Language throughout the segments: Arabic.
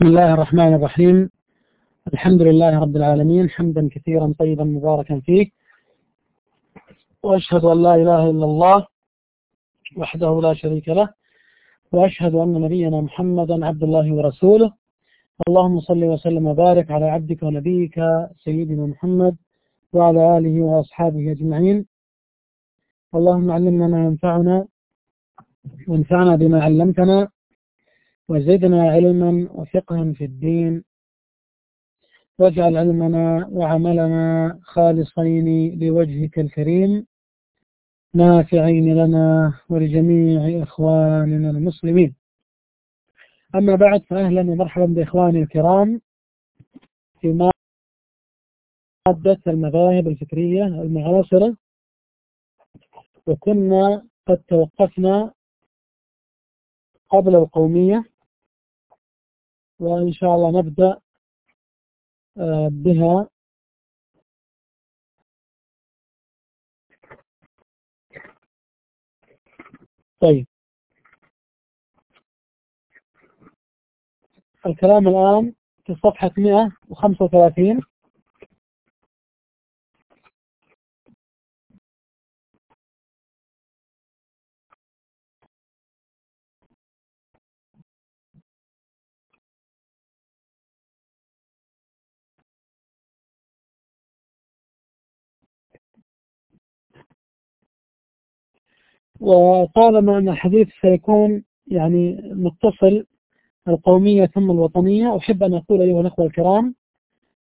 بسم الله الرحمن الرحيم. الحمد لله رب العالمين. حمدا كثيرا طيبا مباركا فيه. وأشهد أن لا إله إلا الله وحده لا شريك له. وأشهد أن نبينا محمدا عبد الله ورسوله. اللهم صل وسلم وبارك على عبدك ونبيك سيدنا محمد وعلى آله وأصحابه أجمعين. اللهم علمنا ما ينفعنا وانفعنا بما علمتنا. وزدنا علما وفقها في الدين. واجعل علمنا وعملنا خالصين لوجهك الكريم. نافعين لنا ولجميع إخواننا المسلمين. أما بعد فأهلا ومرحبا بإخواني الكرام في مادة المذاهب الفكرية المعاصرة. وكنا قد توقفنا قبل القومية. وإن شاء الله نبدأ آه، بها. طيب. الكلام الآن في صفحة 135 وطالما أن الحديث سيكون يعني متصل القومية ثم الوطنية أحب أن أقول أيها الأخوة الكرام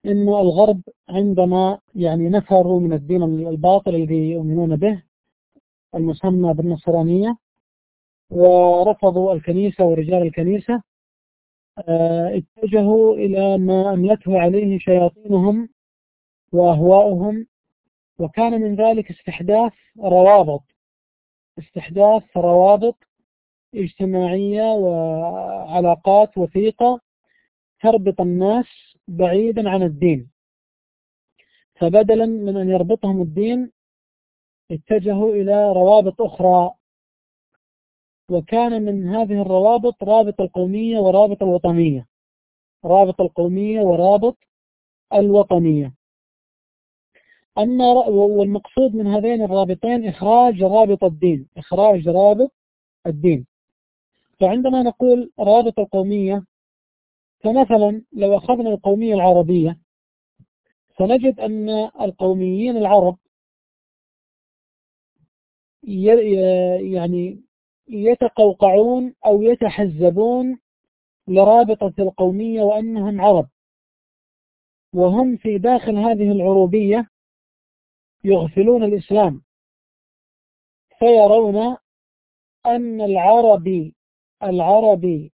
أنه الغرب عندما يعني نفروا من الدين الباطل الذي يؤمنون به المسمى بالنصرانية ورفضوا الكنيسة ورجال الكنيسة آه، اتجهوا إلى ما أملته عليه شياطينهم وأهواؤهم وكان من ذلك استحداث روابط استحداث روابط اجتماعية وعلاقات وثيقة تربط الناس بعيدا عن الدين. فبدلا من أن يربطهم الدين اتجهوا إلى روابط أخرى. وكان من هذه الروابط رابط القومية ورابط الوطنية. رابط القومية ورابط الوطنية. أما والمقصود من هذين الرابطين إخراج رابط الدين إخراج رابط الدين. فعندما نقول رابط القومية فمثلا لو أخذنا القومية العربية سنجد أن القوميين العرب يعني يتقوقعون أو يتحزبون لرابطة القومية وأنهم عرب. وهم في داخل هذه العروبية يغفلون الإسلام فيرون أن العربي العربي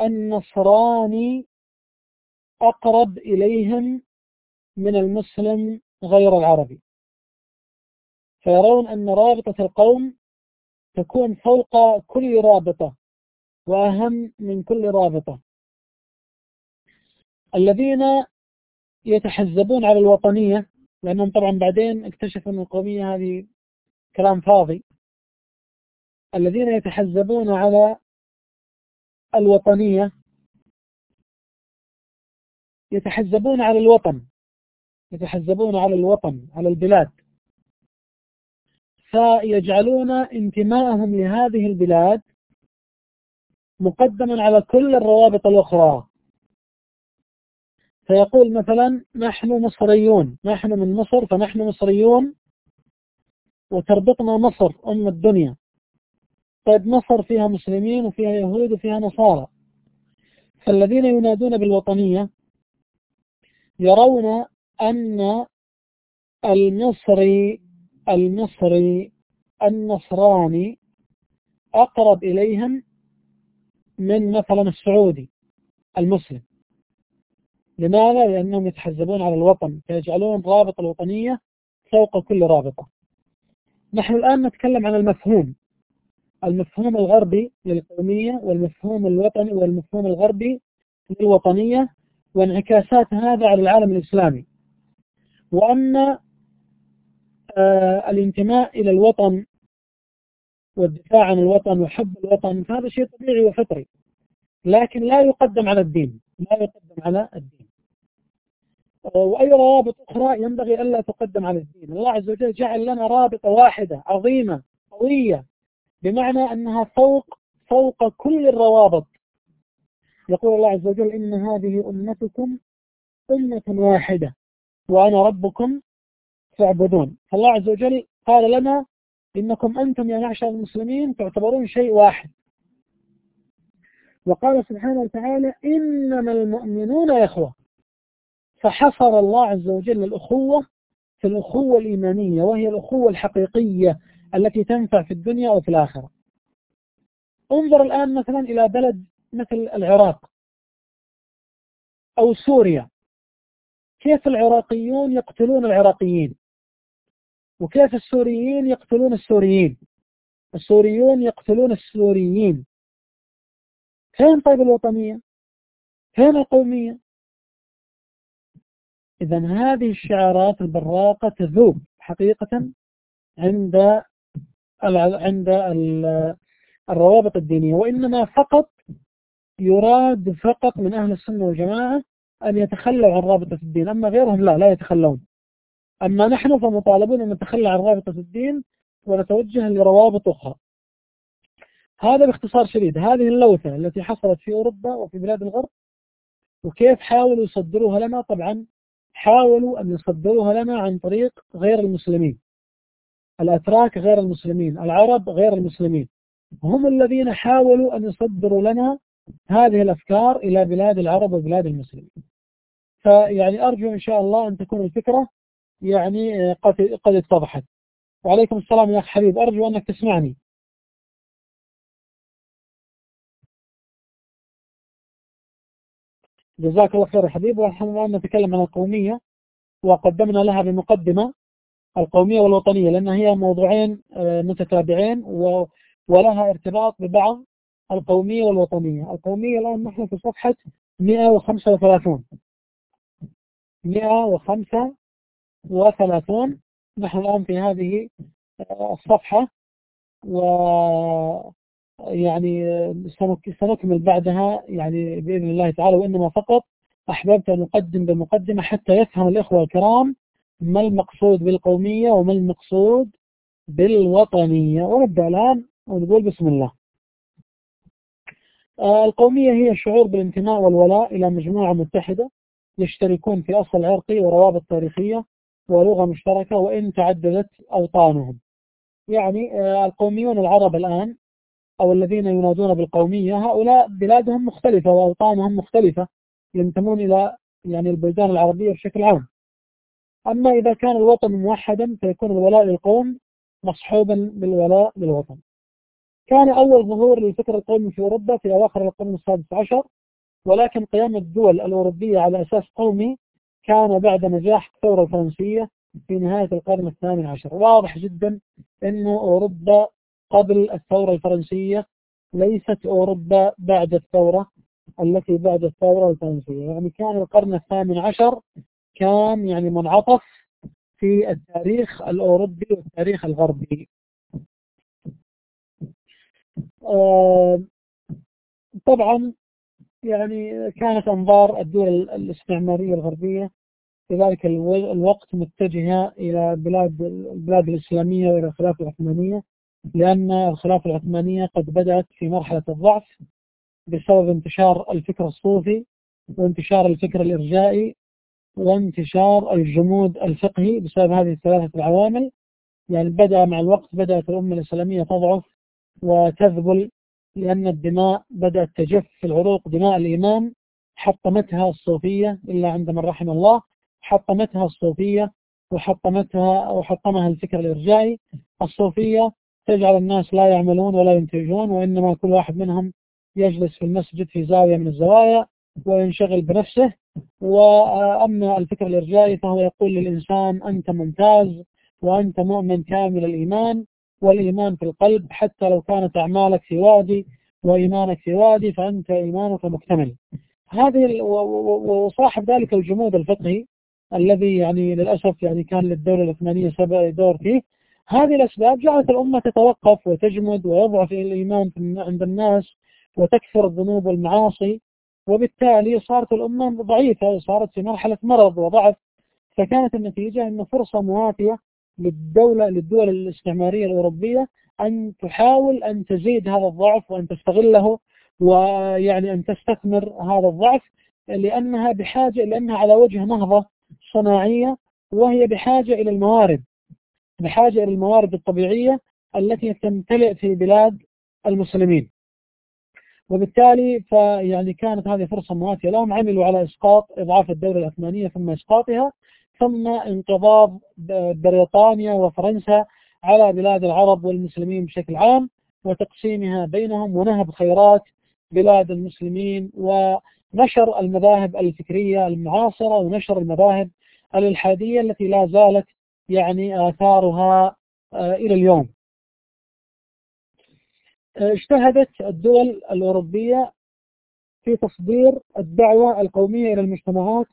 النصراني أقرب إليهم من المسلم غير العربي. فيرون أن رابطة القوم تكون فوق كل رابطة وأهم من كل رابطة. الذين يتحزبون على الوطنية لأنهم طبعا بعدين اكتشفوا أن القومية هذه كلام فاضي. الذين يتحزبون على الوطنية يتحزبون على الوطن يتحزبون على الوطن على البلاد. فيجعلون انتماءهم لهذه البلاد مقدما على كل الروابط الأخرى. فيقول مثلا نحن مصريون نحن من مصر فنحن مصريون وتربطنا مصر أم الدنيا. طيب مصر فيها مسلمين وفيها يهود وفيها نصارى. فالذين ينادون بالوطنية يرون أن المصري المصري النصراني أقرب إليهم من مثلا السعودي المسلم. لماذا؟ لأنهم يتحزبون على الوطن فيجعلون رابط الوطنية فوق كل رابطة. نحن الآن نتكلم عن المفهوم المفهوم الغربي للقومية والمفهوم الوطني والمفهوم الغربي للوطنية وانعكاسات هذا على العالم الإسلامي. وأما آه الانتماء إلى الوطن والدفاع عن الوطن وحب الوطن فهذا شيء طبيعي وفطري لكن لا يقدم على الدين لا يقدم على الدين. وأي روابط أخرى ينبغي ألا تقدم على الدين. الله عز وجل جعل لنا رابطة واحدة عظيمة قوية بمعنى أنها فوق فوق كل الروابط. يقول الله عز وجل إن هذه أمتكم أمة واحدة وأنا ربكم فاعبدون. فالله عز وجل قال لنا إنكم أنتم يا معشر المسلمين تعتبرون شيء واحد. وقال سبحانه وتعالى إنما المؤمنون إخوة. فحصر الله عز وجل الأخوة في الأخوة الإيمانية وهي الأخوة الحقيقية التي تنفع في الدنيا وفي الآخرة. انظر الآن مثلا إلى بلد مثل العراق أو سوريا. كيف العراقيون يقتلون العراقيين؟ وكيف السوريين يقتلون السوريين؟ السوريون يقتلون السوريين. فين طيب الوطنية؟ فين القومية؟ إذا هذه الشعارات البراقة تذوب حقيقة عند عند الروابط الدينية وإنما فقط يراد فقط من أهل السنة والجماعة أن يتخلوا عن رابطة الدين أما غيرهم لا لا يتخلون. أما نحن فمطالبون أن نتخلى عن رابطة الدين ونتوجه لروابط أخرى. هذا باختصار شديد. هذه اللوثة التي حصلت في أوروبا وفي بلاد الغرب وكيف حاولوا يصدروها لنا؟ طبعا حاولوا أن يصدروها لنا عن طريق غير المسلمين. الأتراك غير المسلمين العرب غير المسلمين. هم الذين حاولوا أن يصدروا لنا هذه الأفكار إلى بلاد العرب وبلاد المسلمين. فيعني أرجو إن شاء الله أن تكون الفكرة يعني قد اتضحت. وعليكم السلام يا أخ حبيب. أرجو أنك تسمعني. جزاك الله خير حبيب. ونحن الآن نتكلم عن القومية وقدمنا لها بمقدمة القومية والوطنية لأن هي موضوعين آه، متتابعين ولها ارتباط ببعض القومية والوطنية. القومية الآن نحن في صفحة 135 135 نحن الآن في هذه آه، الصفحة و يعني سنكمل بعدها يعني بإذن الله تعالى وإنما فقط أحببت أن أقدم بمقدمة حتى يفهم الإخوة الكرام ما المقصود بالقومية وما المقصود بالوطنية. ونبدأ الآن ونقول بسم الله. آه، القومية هي الشعور بالانتماء والولاء إلى مجموعة متحدة يشتركون في أصل عرقي وروابط تاريخية ولغة مشتركة وإن تعددت أوطانهم. يعني آه، القوميون العرب الآن أو الذين ينادون بالقومية هؤلاء بلادهم مختلفة وأوطانهم مختلفة ينتمون إلى يعني البلدان العربية بشكل عام. أما إذا كان الوطن موحدا فيكون الولاء للقوم مصحوبا بالولاء للوطن. كان أول ظهور للفكر القومي في أوروبا في أواخر القرن السادس عشر ولكن قيام الدول الأوروبية على أساس قومي كان بعد نجاح الثورة الفرنسية في نهاية القرن الثامن عشر. واضح جدا أنه أوروبا قبل الثورة الفرنسية ليست أوروبا بعد الثورة التي بعد الثورة الفرنسية. يعني كان القرن الثامن عشر كان يعني منعطف في التاريخ الأوروبي والتاريخ الغربي. آه، طبعا يعني كانت أنظار الدول الاستعمارية الغربية في ذلك الوقت متجهة إلى بلاد البلاد الإسلامية وإلى الخلافة العثمانية. لأن الخلافة العثمانية قد بدأت في مرحلة الضعف بسبب انتشار الفكر الصوفي وانتشار الفكر الإرجائي وانتشار الجمود الفقهي بسبب هذه الثلاثة العوامل. يعني بدأ مع الوقت بدأت الأمة الإسلامية تضعف وتذبل لأن الدماء بدأت تجف في العروق دماء الإمام حطمتها الصوفية إلا عند من رحم الله حطمتها الصوفية وحطمتها وحطمها الفكر الإرجائي. الصوفية تجعل الناس لا يعملون ولا ينتجون وإنما كل واحد منهم يجلس في المسجد في زاوية من الزوايا وينشغل بنفسه. وأما الفكر الإرجائي فهو يقول للإنسان أنت ممتاز وأنت مؤمن كامل الإيمان والإيمان في القلب حتى لو كانت أعمالك في وادي وإيمانك في وادي فأنت إيمانك مكتمل. هذه وصاحب ذلك الجمود الفقهي الذي يعني للأسف يعني كان للدولة العثمانية دور فيه. هذه الأسباب جعلت الأمة تتوقف وتجمد ويضعف الإيمان عند الناس وتكثر الذنوب والمعاصي وبالتالي صارت الأمة ضعيفة صارت في مرحلة مرض وضعف فكانت النتيجة أن فرصة مواتية للدولة للدول الاستعمارية الأوروبية أن تحاول أن تزيد هذا الضعف وأن تستغله ويعني أن تستثمر هذا الضعف لأنها بحاجة لأنها على وجه نهضة صناعية وهي بحاجة إلى الموارد. بحاجة إلى الموارد الطبيعية التي تمتلئ في بلاد المسلمين. وبالتالي فيعني كانت هذه فرصة مواتية. لهم عملوا على إسقاط إضعاف الدولة العثمانية ثم إسقاطها ثم انقضاض بريطانيا وفرنسا على بلاد العرب والمسلمين بشكل عام وتقسيمها بينهم ونهب خيرات بلاد المسلمين ونشر المذاهب الفكرية المعاصرة ونشر المذاهب الإلحادية التي لا زالت يعني آثارها آه، إلى اليوم. اجتهدت الدول الأوروبية في تصدير الدعوة القومية إلى المجتمعات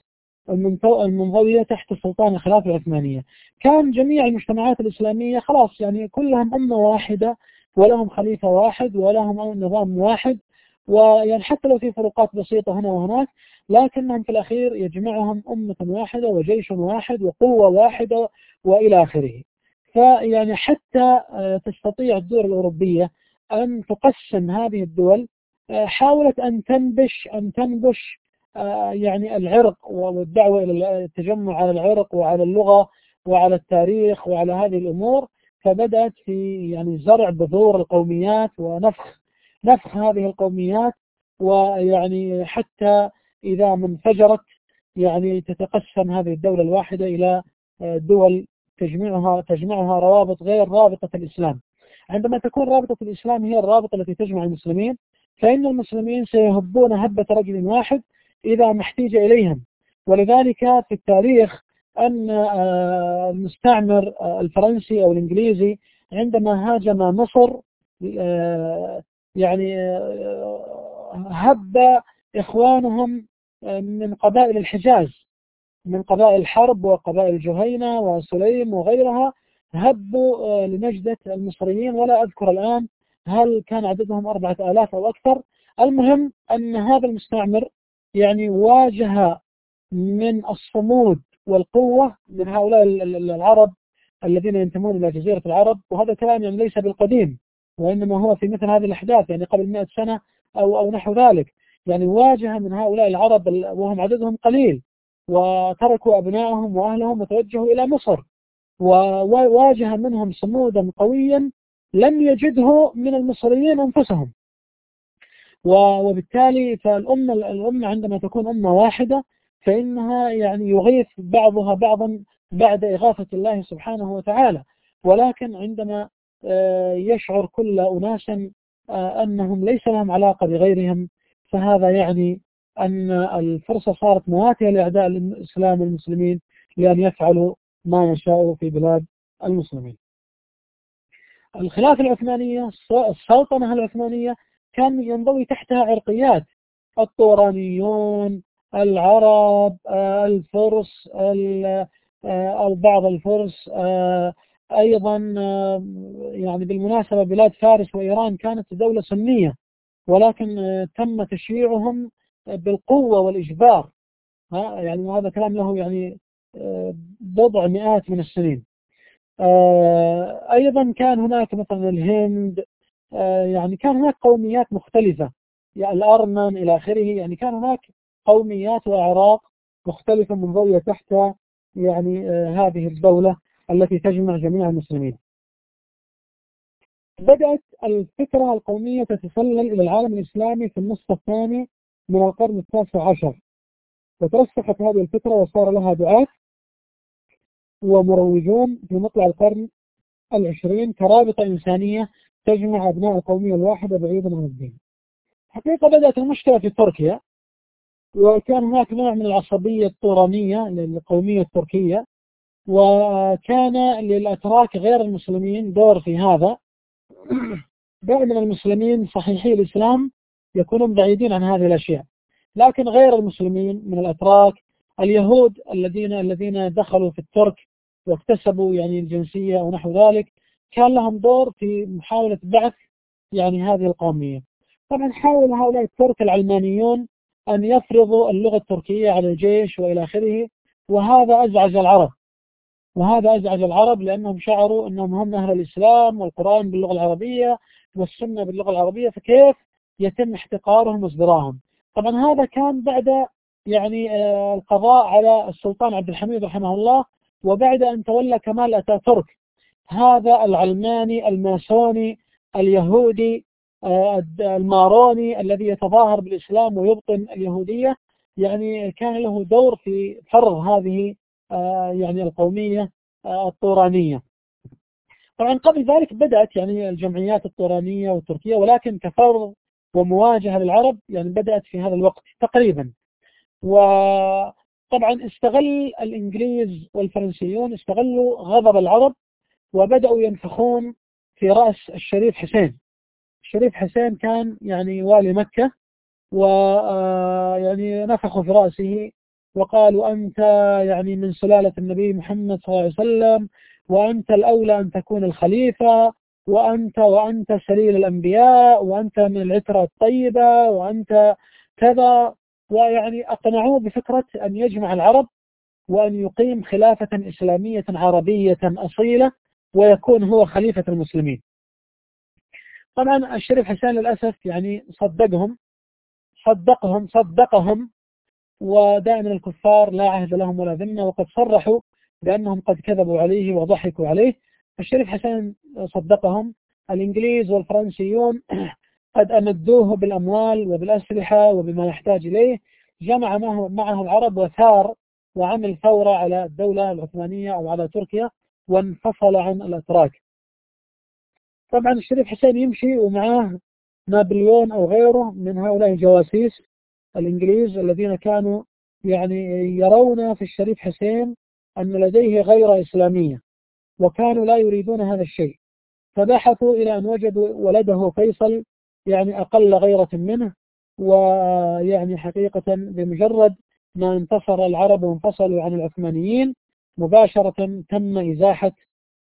المنضوية تحت سلطان الخلافة العثمانية. كان جميع المجتمعات الإسلامية خلاص يعني كلهم أمة واحدة ولهم خليفة واحد ولهم نظام واحد ويعني حتى لو في فروقات بسيطة هنا وهناك لكنهم في الأخير يجمعهم أمة واحدة وجيش واحد وقوة واحدة وإلى آخره. فيعني حتى آه، تستطيع الدول الأوروبية أن تقسم هذه الدول آه، حاولت أن تنبش أن تنبش آه، يعني العرق والدعوة إلى التجمع على العرق وعلى اللغة وعلى التاريخ وعلى هذه الأمور. فبدأت في يعني زرع بذور القوميات ونفخ نفخ هذه القوميات ويعني حتى إذا ما انفجرت يعني تتقسم هذه الدولة الواحدة إلى آه، دول تجمعها تجمعها روابط غير رابطة الإسلام. عندما تكون رابطة الإسلام هي الرابطة التي تجمع المسلمين فإن المسلمين سيهبون هبة رجل واحد إذا ما احتيج إليهم. ولذلك في التاريخ أن آه، المستعمر آه، الفرنسي أو الإنجليزي عندما هاجم مصر يعني هب إخوانهم من قبائل الحجاز من قبائل الحرب وقبائل جهينة وسليم وغيرها هبوا لنجدة المصريين. ولا أذكر الآن هل كان عددهم أربعة آلاف أو أكثر. المهم أن هذا المستعمر يعني واجه من الصمود والقوة من هؤلاء العرب الذين ينتمون إلى جزيرة العرب. وهذا كلام يعني ليس بالقديم. وإنما هو في مثل هذه الأحداث يعني قبل 100 سنة أو, أو نحو ذلك. يعني واجه من هؤلاء العرب وهم عددهم قليل وتركوا أبنائهم وأهلهم وتوجهوا إلى مصر. وواجه منهم صمودا قويا لم يجده من المصريين أنفسهم. وبالتالي فالأمة الأمة عندما تكون أمة واحدة فإنها يعني يغيث بعضها بعضا بعد إغاثة الله سبحانه وتعالى. ولكن عندما يشعر كل أناس آه، أنهم ليس لهم علاقة بغيرهم. فهذا يعني أن الفرصة صارت مواتية لأعداء الإسلام والمسلمين لأن يفعلوا ما يشاءوا في بلاد المسلمين. الخلافة العثمانية السلطنة العثمانية كان ينضوي تحتها عرقيات. الطورانيون العرب آه، الفرس آه، بعض الفرس آه، أيضا يعني بالمناسبة بلاد فارس وإيران كانت دولة سنية ولكن تم تشييعهم بالقوة والإجبار. يعني هذا كلام له يعني بضع مئات من السنين. أيضا كان هناك مثلا الهند آه، يعني كان هناك قوميات مختلفة يعني الأرمن إلى آخره يعني كان هناك قوميات وأعراق مختلفة منضوية تحت يعني آه، هذه الدولة. التي تجمع جميع المسلمين. بدأت الفكرة القومية تتسلل إلى العالم الإسلامي في النصف الثاني من القرن التاسع عشر. وترسخت هذه الفكرة وصار لها دعاة ومروجون في مطلع القرن العشرين كرابطة إنسانية تجمع أبناء القومية الواحدة بعيدا عن الدين. حقيقة بدأت المشكلة في تركيا وكان هناك نوع من العصبية الطورانية للقومية التركية. وكان للأتراك غير المسلمين دور في هذا. دائما المسلمين صحيحي الإسلام يكونون بعيدين عن هذه الأشياء. لكن غير المسلمين من الأتراك اليهود الذين الذين دخلوا في الترك واكتسبوا يعني الجنسية ونحو ذلك كان لهم دور في محاولة بعث يعني هذه القومية. طبعا حاول هؤلاء الترك العلمانيون أن يفرضوا اللغة التركية على الجيش وإلى آخره وهذا أزعج العرب. وهذا أزعج العرب لأنهم شعروا أنهم هم أهل الإسلام والقرآن باللغة العربية والسنة باللغة العربية فكيف يتم احتقارهم وازدراهم طبعا هذا كان بعد يعني آه، القضاء على السلطان عبد الحميد رحمه الله وبعد أن تولى كمال أتاتورك. هذا العلماني الماسوني اليهودي آه، الماروني الذي يتظاهر بالإسلام ويبطن اليهودية يعني كان له دور في فرض هذه يعني القومية الطورانية. طبعا قبل ذلك بدأت يعني الجمعيات الطورانية والتركية ولكن كفرض ومواجهة للعرب يعني بدأت في هذا الوقت تقريبا. وطبعا استغل الإنجليز والفرنسيون استغلوا غضب العرب وبدأوا ينفخون في رأس الشريف حسين. الشريف حسين كان يعني والي مكة ويعني آه، نفخوا في رأسه وقالوا أنت يعني من سلالة النبي محمد صلى الله عليه وسلم وأنت الأولى أن تكون الخليفة وأنت وأنت سليل الأنبياء وأنت من العترة الطيبة وأنت كذا. ويعني أقنعوه بفكرة أن يجمع العرب وأن يقيم خلافة إسلامية عربية أصيلة ويكون هو خليفة المسلمين. طبعا الشريف حسين للأسف يعني صدقهم صدقهم صدقهم ودائما الكفار لا عهد لهم ولا ذمة وقد صرحوا بأنهم قد كذبوا عليه وضحكوا عليه. الشريف حسين صدقهم الإنجليز والفرنسيون قد أمدوه بالأموال وبالأسلحة وبما يحتاج إليه. جمع معه العرب وثار وعمل ثورة على الدولة العثمانية أو على تركيا وانفصل عن الأتراك. طبعا الشريف حسين يمشي ومعاه نابليون أو غيره من هؤلاء الجواسيس. الإنجليز الذين كانوا يعني يرون في الشريف حسين أن لديه غير إسلامية وكانوا لا يريدون هذا الشيء. فبحثوا إلى أن وجدوا ولده فيصل يعني أقل غيرة منه ويعني حقيقة بمجرد ما انتصر العرب وانفصلوا عن العثمانيين مباشرة تم إزاحة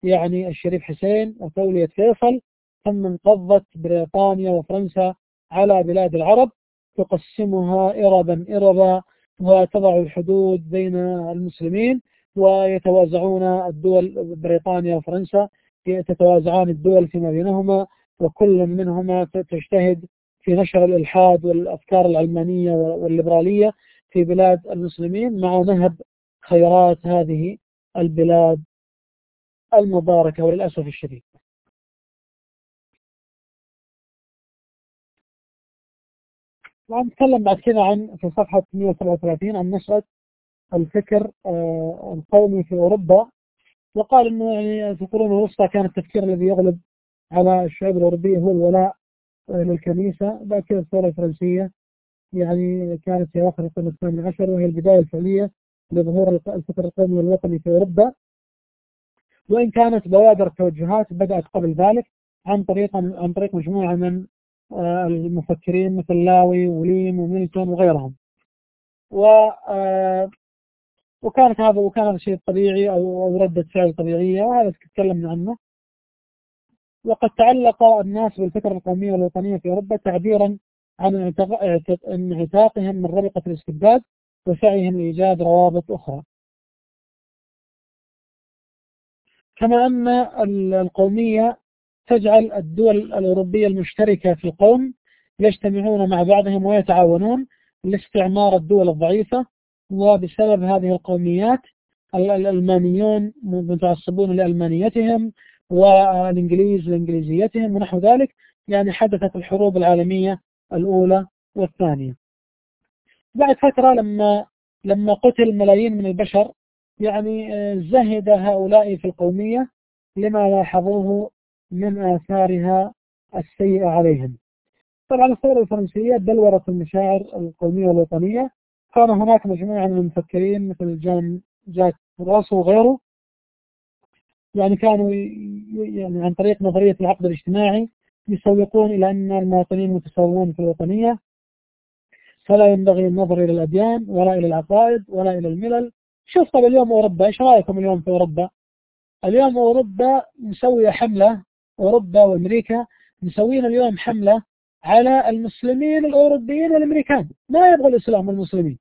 يعني الشريف حسين وتولية فيصل ثم انقضت بريطانيا وفرنسا على بلاد العرب. تقسمها إربا إربا وتضع الحدود بين المسلمين ويتوازعون الدول بريطانيا وفرنسا تتوازعان الدول فيما بينهما وكل منهما تجتهد في نشر الإلحاد والأفكار العلمانية والليبرالية في بلاد المسلمين مع نهب خيرات هذه البلاد المباركة وللأسف الشديد. نتكلم بعد كده عن في صفحة 137 عن نشأة الفكر آه، القومي في أوروبا. وقال أنه يعني في القرون الوسطى كان التفكير الذي يغلب على الشعوب الأوروبية هو الولاء للكنيسة. بعد كده الثورة الفرنسية يعني كانت في آخر القرن الثامن عشر وهي البداية الفعلية لظهور الفكر القومي والوطني في أوروبا. وإن كانت بوادر التوجهات بدأت قبل ذلك عن طريق عن طريق مجموعة من المفكرين مثل لاوي وليم وميلتون وغيرهم. و وكانت هذا وكان هذا شيء طبيعي أو ردة فعل طبيعية وهذا تكلمنا عنه. وقد تعلق الناس بالفكرة القومية والوطنية في أوروبا تعبيرا عن انعتاقهم من ربقة الاستبداد وسعيهم لإيجاد روابط أخرى. كما أن القومية تجعل الدول الأوروبية المشتركة في القوم يجتمعون مع بعضهم ويتعاونون لاستعمار الدول الضعيفة وبسبب هذه القوميات الألمانيون متعصبون لألمانيتهم والإنجليز لإنجليزيتهم ونحو ذلك يعني حدثت الحروب العالمية الأولى والثانية. بعد فترة لما لما قتل ملايين من البشر يعني آه، زهد هؤلاء في القومية لما لاحظوه من آثارها السيئة عليهم. طبعا الثورة الفرنسية بلورت المشاعر القومية والوطنية. كان هناك مجموعة من المفكرين مثل جان جاك روسو وغيره. يعني كانوا يعني عن طريق نظرية العقد الاجتماعي يسوقون إلى أن المواطنين متساوون في الوطنية. فلا ينبغي النظر إلى الأديان ولا إلى العقائد ولا إلى الملل. شوف طب اليوم أوروبا إيش رأيكم اليوم في أوروبا؟ اليوم أوروبا مسوية حملة أوروبا وأمريكا مسوين اليوم حملة على المسلمين الأوروبيين والأمريكان. ما يبغوا الإسلام والمسلمين.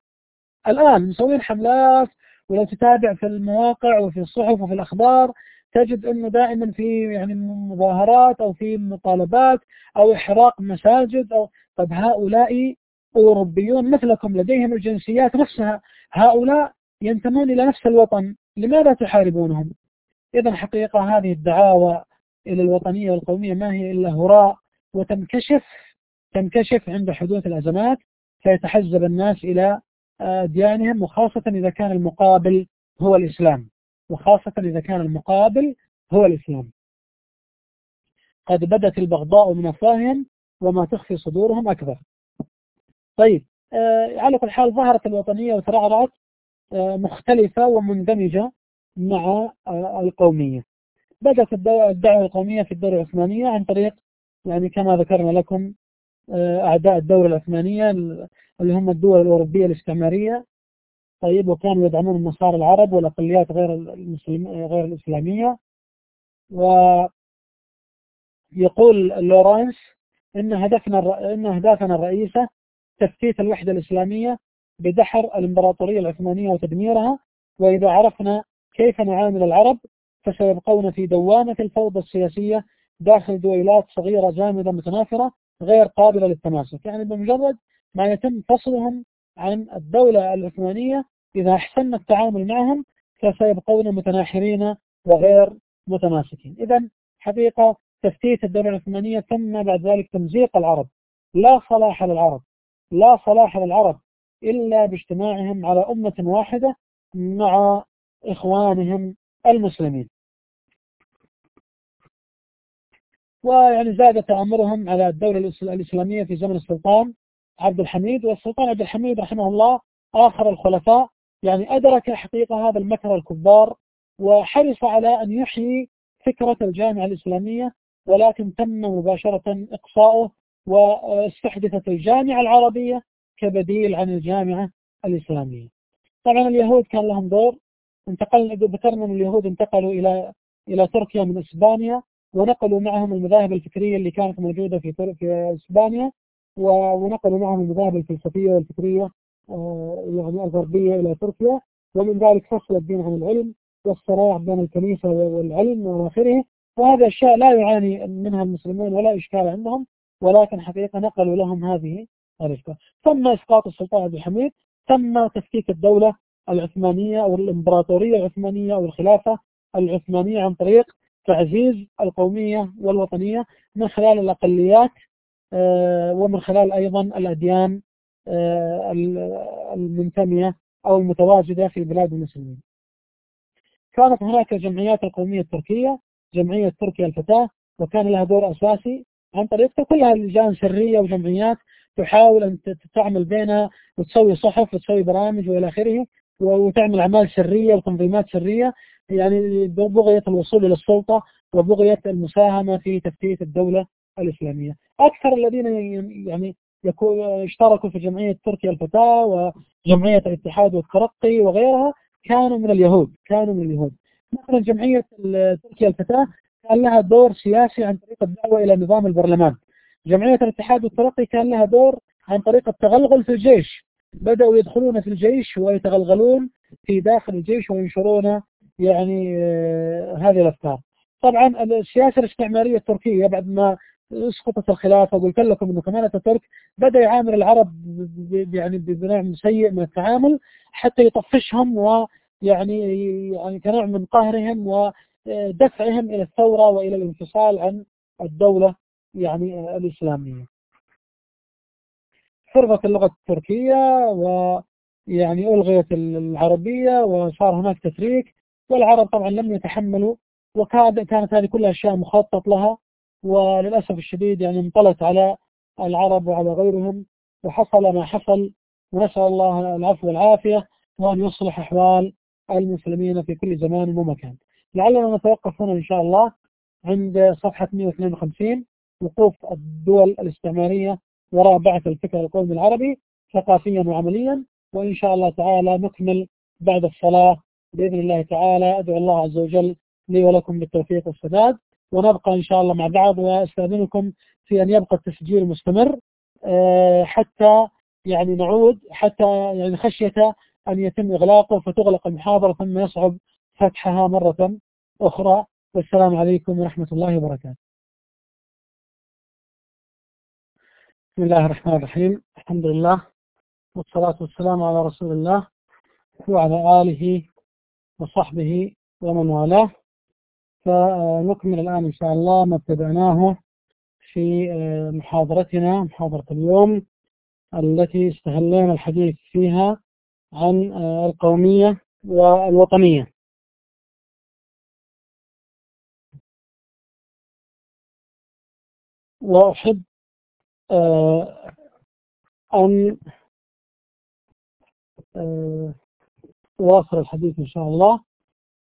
الآن مسوين حملات ولو تتابع في المواقع وفي الصحف وفي الأخبار. تجد أنه دائما في يعني مظاهرات أو في مطالبات أو إحراق مساجد أو طب هؤلاء أوروبيون مثلكم لديهم الجنسيات نفسها. هؤلاء ينتمون إلى نفس الوطن. لماذا تحاربونهم؟ إذا حقيقة هذه الدعاوى إلى الوطنية والقومية ما هي إلا هراء وتنكشف تنكشف عند حدوث الأزمات فيتحزب الناس إلى أديانهم وخاصة إذا كان المقابل هو الإسلام. وخاصة إذا كان المقابل هو الإسلام. قد بدت البغضاء من أفواههم وما تخفي صدورهم أكبر. طيب آه على كل حال ظهرت الوطنية وترعرعت آه مختلفة ومندمجة مع آه القومية. بدأت الدعوة القومية في الدولة العثمانية عن طريق يعني كما ذكرنا لكم آه، أعداء الدولة العثمانية اللي هم الدول الأوروبية الاستعمارية. طيب وكانوا يدعمون النصارى العرب والأقليات غير المسلم غير الإسلامية. ويقول لورانس إن هدفنا إن أهدافنا الرئيسة تفتيت الوحدة الإسلامية بدحر الإمبراطورية العثمانية وتدميرها. وإذا عرفنا كيف نعامل العرب فسيبقون في دوامة الفوضى السياسية داخل دويلات صغيرة جامدة متنافرة غير قابلة للتماسك. يعني بمجرد ما يتم فصلهم عن الدولة العثمانية إذا أحسننا التعامل معهم فسيبقون متناحرين وغير متماسكين. إذا حقيقة تفتيت الدولة العثمانية تم بعد ذلك تمزيق العرب. لا صلاح للعرب لا صلاح للعرب إلا باجتماعهم على أمة واحدة مع إخوانهم المسلمين. ويعني زاد تأمرهم على الدولة الإسلامية في زمن السلطان عبد الحميد والسلطان عبد الحميد رحمه الله آخر الخلفاء. يعني أدرك حقيقة هذا المكر الكبار وحرص على أن يحيي فكرة الجامعة الإسلامية ولكن تم مباشرة إقصاؤه واستحدثت الجامعة العربية كبديل عن الجامعة الإسلامية. طبعا اليهود كان لهم دور. انتقل ذكرنا أن اليهود انتقلوا إلى إلى تركيا من إسبانيا. ونقلوا معهم المذاهب الفكرية اللي كانت موجودة في في إسبانيا ونقلوا معهم المذاهب الفلسفية والفكرية آه، يعني الغربية إلى تركيا. ومن ذلك فصل الدين عن العلم والصراع بين الكنيسة والعلم وإلى آخره. وهذه أشياء لا يعاني منها المسلمون ولا إشكال عندهم ولكن حقيقة نقلوا لهم هذه الإشكال تم إسقاط السلطان عبد الحميد تم تفكيك الدولة العثمانية أو الإمبراطورية العثمانية أو الخلافة العثمانية عن طريق تعزيز القومية والوطنية من خلال الأقليات آه، ومن خلال أيضا الأديان آه، المنتمية أو المتواجدة في بلاد المسلمين. كانت هناك الجمعيات القومية التركية جمعية تركيا الفتاة وكان لها دور أساسي عن طريقها كلها لجان سرية وجمعيات تحاول أن تعمل بينها وتسوي صحف وتسوي برامج وإلى آخره وتعمل أعمال سرية وتنظيمات سرية يعني بغية الوصول إلى السلطة وبغية المساهمة في تفتيت الدولة الإسلامية. أكثر الذين يعني اشتركوا في جمعية تركيا الفتاة وجمعية الاتحاد والترقي وغيرها كانوا من اليهود كانوا من اليهود. مثلا جمعية تركيا الفتاة كان لها دور سياسي عن طريق الدعوة إلى نظام البرلمان. جمعية الاتحاد والترقي كان لها دور عن طريق التغلغل في الجيش. بدأوا يدخلون في الجيش ويتغلغلون في داخل الجيش وينشرون يعني آه، هذه الأفكار طبعا السياسة الاستعمارية التركية بعد ما اسقطت الخلافة قلت لكم إنه كمان اتاتورك بدأ يعامل العرب يعني بنوع سيء من التعامل حتى يطفشهم ويعني يعني كنوع من قهرهم ودفعهم إلى الثورة وإلى الانفصال عن الدولة يعني الإسلامية. فرضت اللغة التركية ويعني ألغيت العربية وصار هناك تفريق والعرب طبعا لم يتحملوا وكانت هذه كلها أشياء مخطط لها وللأسف الشديد يعني انطلت على العرب وعلى غيرهم وحصل ما حصل. ونسأل الله العفو والعافية وأن يصلح أحوال المسلمين في كل زمان ومكان. لعلنا نتوقف هنا إن شاء الله عند صفحة 152 وقوف الدول الاستعمارية وراء بعث الفكر القومي العربي ثقافيا وعمليا. وإن شاء الله تعالى نكمل بعد الصلاة بإذن الله تعالى. أدعو الله عز وجل لي ولكم بالتوفيق والسداد ونبقى إن شاء الله مع بعض وأستأذنكم في أن يبقى التسجيل مستمر آه، حتى يعني نعود حتى يعني خشية أن يتم إغلاقه فتغلق المحاضرة ثم يصعب فتحها مرة أخرى. والسلام عليكم ورحمة الله وبركاته. بسم الله الرحمن الرحيم. الحمد لله والصلاة والسلام على رسول الله وعلى آله وصحبه ومن والاه. فنكمل الآن إن شاء الله ما ابتدأناه في آه، محاضرتنا محاضرة اليوم التي استهلينا الحديث فيها عن آه، القومية والوطنية. وأحب آه، أن أواصل الحديث إن شاء الله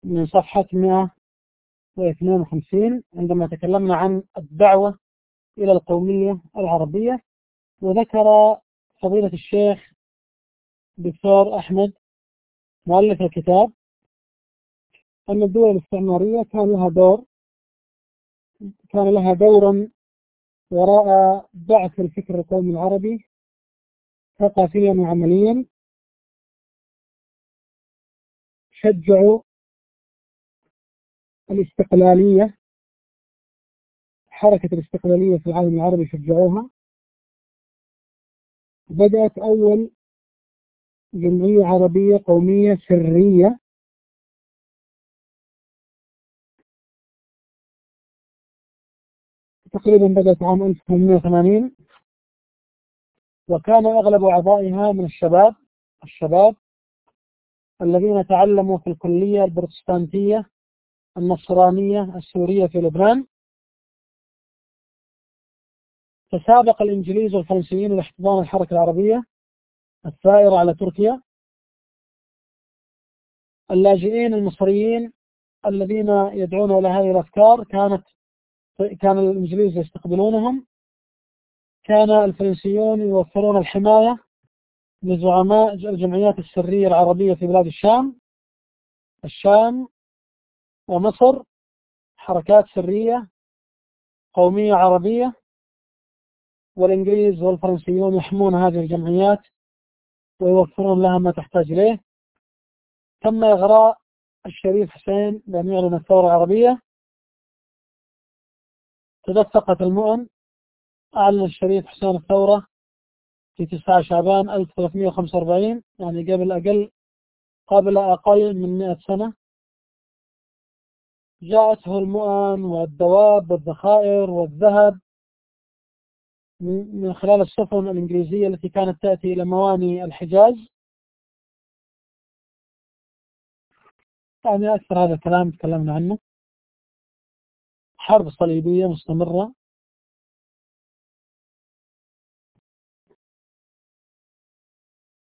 من صفحة 152 عندما تكلمنا عن الدعوة إلى القومية العربية وذكر فضيلة الشيخ دكتور أحمد مؤلف الكتاب أن الدول الاستعمارية كان لها دور كان لها دورا وراء بعث الفكر القومي العربي ثقافيا وعمليا شجعوا الاستقلالية حركة الاستقلالية في العالم العربي شجعوها. بدأت أول جمعية عربية قومية سرية. تقريبا بدأت عام 1880 وكان أغلب أعضائها من الشباب الشباب الذين تعلموا في الكلية البروتستانتية النصرانية السورية في لبنان. تسابق الإنجليز والفرنسيين لاحتضان الحركة العربية الثائرة على تركيا. اللاجئين المصريين الذين يدعون إلى هذه الأفكار كانت كان الإنجليز يستقبلونهم. كان الفرنسيون يوفرون الحماية لزعماء الجمعيات السرية العربية في بلاد الشام. الشام ومصر حركات سرية قومية عربية والإنجليز والفرنسيون يحمون هذه الجمعيات ويوفرون لها ما تحتاج إليه. تم إغراء الشريف حسين بأن يعلن الثورة العربية. تدفقت المؤن أعلن الشريف حسين الثورة في 9 شعبان 1345 يعني قبل أقل قبل أقل من 100 سنة. جاءته المؤن والدواب والذخائر والذهب من خلال السفن الإنجليزية التي كانت تأتي إلى مواني الحجاز. يعني أكثر هذا الكلام تكلمنا عنه. حرب صليبية مستمرة.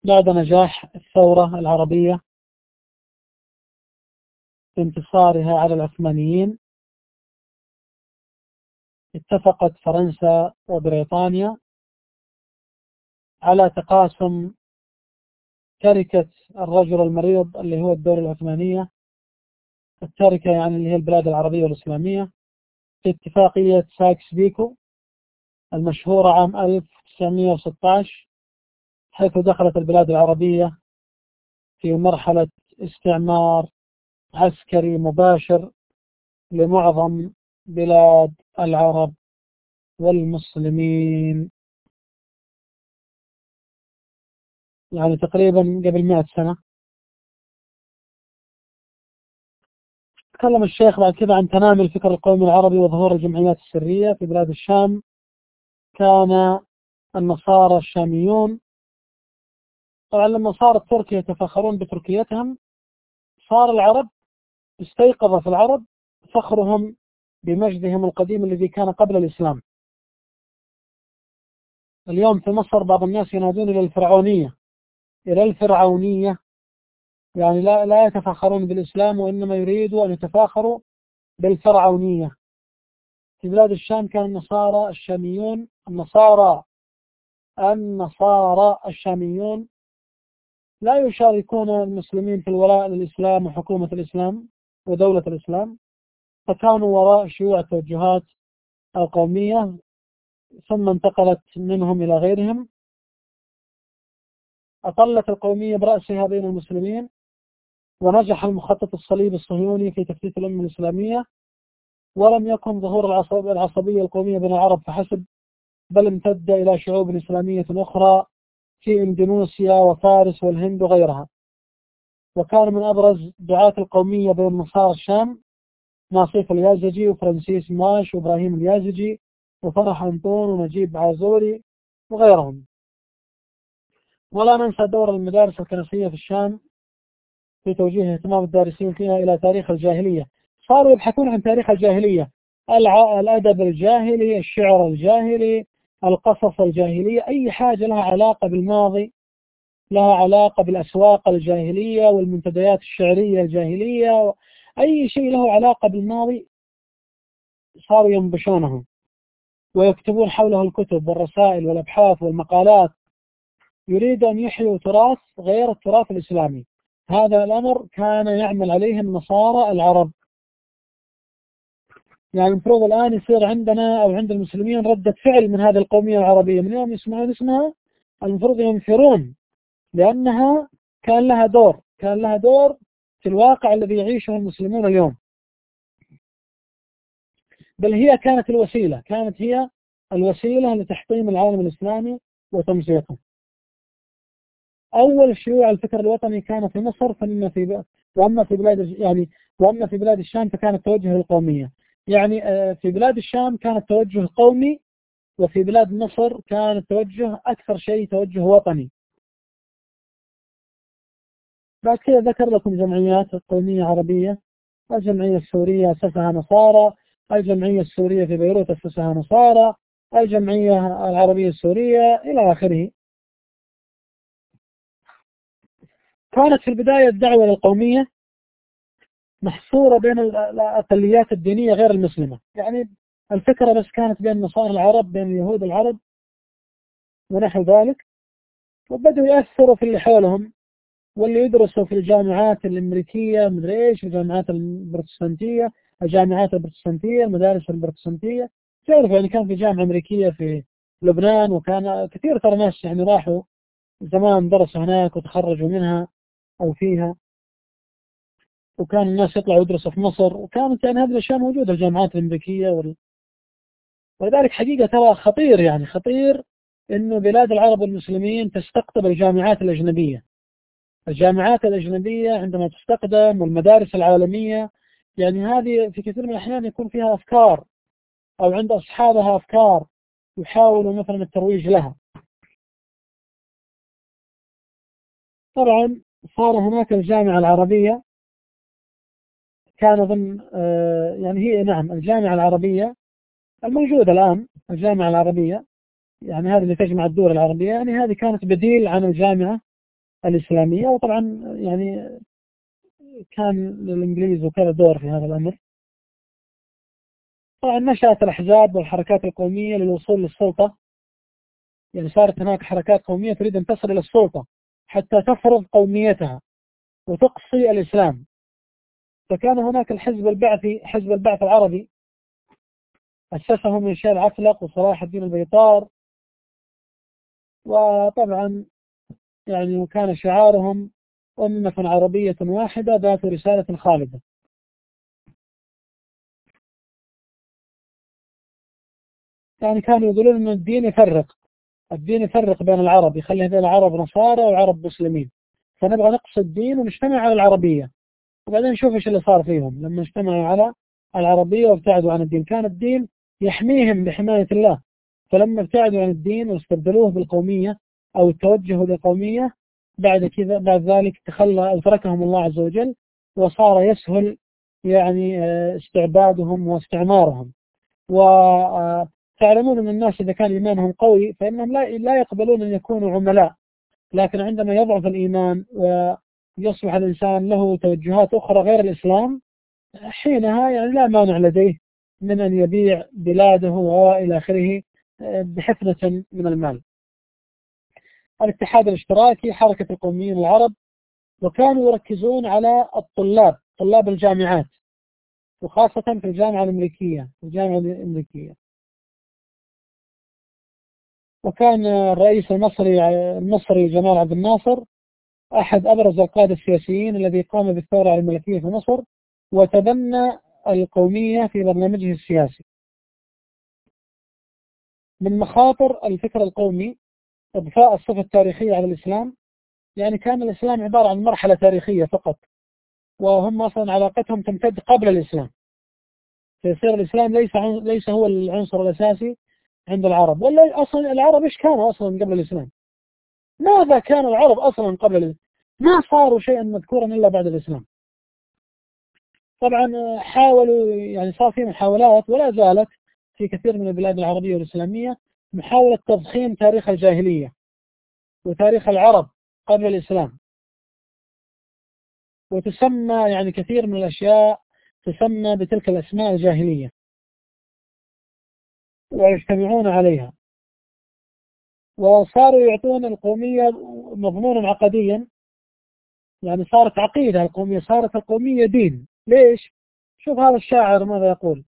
بعد نجاح الثورة العربية انتصارها على العثمانيين اتفقت فرنسا وبريطانيا على تقاسم تركة الرجل المريض اللي هو الدولة العثمانية التركة يعني اللي هي البلاد العربية والإسلامية في اتفاقية ساكس بيكو المشهورة عام 1916 حيث دخلت البلاد العربية في مرحلة استعمار عسكري مباشر لمعظم بلاد العرب والمسلمين. يعني تقريبا قبل مئة سنة. تكلم الشيخ بعد كذا عن تنامي الفكر القومي العربي وظهور الجمعيات السرية في بلاد الشام. كان النصارى الشاميون طبعا لما صارت تركيا يتفاخرون بتركيتهم صار العرب استيقظ في العرب فخرهم بمجدهم القديم الذي كان قبل الإسلام. اليوم في مصر بعض الناس ينادون إلى الفرعونية إلى الفرعونية. يعني لا لا يتفاخرون بالإسلام وإنما يريدوا أن يتفاخروا بالفرعونية. في بلاد الشام كان النصارى الشاميون النصارى النصارى الشاميون لا يشاركون المسلمين في الولاء للإسلام وحكومة الإسلام ودولة الإسلام. فكانوا وراء شيوع التوجهات القومية ثم انتقلت منهم إلى غيرهم. أطلت القومية برأسها بين المسلمين ونجح المخطط الصليبي الصهيوني في تفتيت الأمة الإسلامية. ولم يكن ظهور العصب العصبية القومية بين العرب فحسب بل امتد إلى شعوب إسلامية أخرى في إندونيسيا وفارس والهند وغيرها. وكان من أبرز دعاة القومية بين نصارى الشام ناصيف اليازجي وفرانسيس ماش وإبراهيم اليازجي وفرح أنطون ونجيب عازوري وغيرهم. ولا ننسى دور المدارس الكنسية في الشام في توجيه اهتمام الدارسين فيها إلى تاريخ الجاهلية. صاروا يبحثون عن تاريخ الجاهلية الأدب الجاهلي الشعر الجاهلي القصص الجاهلية أي حاجة لها علاقة بالماضي لها علاقة بالأسواق الجاهلية والمنتديات الشعرية الجاهلية أي شيء له علاقة بالماضي صاروا ينبشونه ويكتبون حوله الكتب والرسائل والأبحاث والمقالات. يريد أن يحيوا تراث غير التراث الإسلامي. هذا الأمر كان يعمل عليه النصارى العرب. يعني المفروض الآن يصير عندنا أو عند المسلمين ردة فعل من هذه القومية العربية. من يوم يسمعون اسمها؟ المفروض ينفرون لأنها كان لها دور. كان لها دور في الواقع الذي يعيشه المسلمون اليوم. بل هي كانت الوسيلة. كانت هي الوسيلة لتحطيم العالم الإسلامي وتمزيقه. أول شيوع الفكر الوطني كان في مصر ثم في وأما في بلاد يعني وأما في بلاد الشام فكان التوجه للقومية. يعني آه، في بلاد الشام كان التوجه قومي وفي بلاد مصر كان التوجه أكثر شيء توجه وطني. بعد كذا ذكر لكم جمعيات قومية عربية الجمعية السورية أسسها نصارى الجمعية السورية في بيروت أسسها نصارى الجمعية العربية السورية إلى آخره. كانت في البداية الدعوة للقومية محصورة بين الأقليات الدينية غير المسلمة. يعني الفكرة بس كانت بين النصارى العرب بين اليهود العرب ونحو ذلك. وبدأوا يأثروا في اللي حولهم واللي يدرسوا في الجامعات الأمريكية مدري إيش الجامعات البروتستانتية الجامعات البروتستانتية المدارس البروتستانتية. تعرف يعني كان في جامعة أمريكية في لبنان وكان كثير ترى ناس يعني راحوا زمان درسوا هناك وتخرجوا منها أو فيها. وكان الناس يطلعوا يدرسوا في مصر وكانت يعني هذه الأشياء موجودة في الجامعات الأمريكية وال... ولذلك حقيقة ترى خطير يعني خطير أنه بلاد العرب والمسلمين تستقطب الجامعات الأجنبية. الجامعات الأجنبية عندما تستخدم والمدارس العالمية يعني هذه في كثير من الأحيان يكون فيها أفكار أو عند أصحابها أفكار يحاولوا مثلا الترويج لها. طبعا صار هناك الجامعة العربية كان ضمن آه، يعني هي نعم الجامعة العربية الموجودة الآن الجامعة العربية يعني هذه اللي تجمع الدول العربية يعني هذه كانت بديل عن الجامعة الإسلامية وطبعا يعني كان للإنجليز وكذا دور في هذا الأمر. طبعا نشأت الأحزاب والحركات القومية للوصول للسلطة. يعني صارت هناك حركات قومية تريد أن تصل إلى السلطة حتى تفرض قوميتها وتقصي الإسلام. فكان هناك الحزب البعثي حزب البعث العربي أسسه من شير عفلق وصلاح الدين البيطار. وطبعا يعني وكان شعارهم أمة عربية واحدة ذات رسالة خالدة. يعني كانوا يقولون أن الدين يفرق الدين يفرق بين العرب يخلي بين العرب نصارى والعرب مسلمين. فنبغى نقص الدين ونجتمع على العربية. وبعدين نشوف إيش اللي صار فيهم. لما اجتمعوا على العربية وابتعدوا عن الدين. كان الدين يحميهم بحماية الله. فلما ابتعدوا عن الدين واستبدلوه بالقومية أو التوجه للقومية بعد كذا بعد ذلك تخلى أو تركهم الله عز وجل وصار يسهل يعني آه، استعبادهم واستعمارهم. وتعلمون أن الناس إذا كان إيمانهم قوي فإنهم لا لا يقبلون أن يكونوا عملاء. لكن عندما يضعف الإيمان ويصبح الإنسان له توجهات أخرى غير الإسلام حينها يعني لا مانع لديه من أن يبيع بلاده وإلى آخره آه، بحفنة من المال. الاتحاد الاشتراكي حركة القوميين العرب وكانوا يركزون على الطلاب طلاب الجامعات وخاصة في الجامعة الأمريكية الجامعة الأمريكية. وكان الرئيس المصري المصري جمال عبد الناصر أحد أبرز القادة السياسيين الذي قام بالثورة على الملكية في مصر وتبنى القومية في برنامجه السياسي. من مخاطر الفكر القومي إضفاء الصفة التاريخية على الإسلام يعني كان الإسلام عبارة عن مرحلة تاريخية فقط وهم أصلا علاقتهم تمتد قبل الإسلام. فيصير الإسلام ليس ليس هو العنصر الأساسي عند العرب ولا أصلا العرب إيش كانوا أصلا قبل الإسلام؟ ماذا كان العرب أصلا قبل ما صاروا شيئا مذكورا إلا بعد الإسلام. طبعا حاولوا يعني صار في محاولات ولا زالت في كثير من البلاد العربية والإسلامية محاولة تضخيم تاريخ الجاهلية وتاريخ العرب قبل الإسلام. وتسمى يعني كثير من الأشياء تسمى بتلك الأسماء الجاهلية. ويجتمعون عليها. وصاروا يعطون القومية مضمونا عقديا. يعني صارت عقيدة القومية صارت القومية دين. ليش؟ شوف هذا الشاعر ماذا يقول؟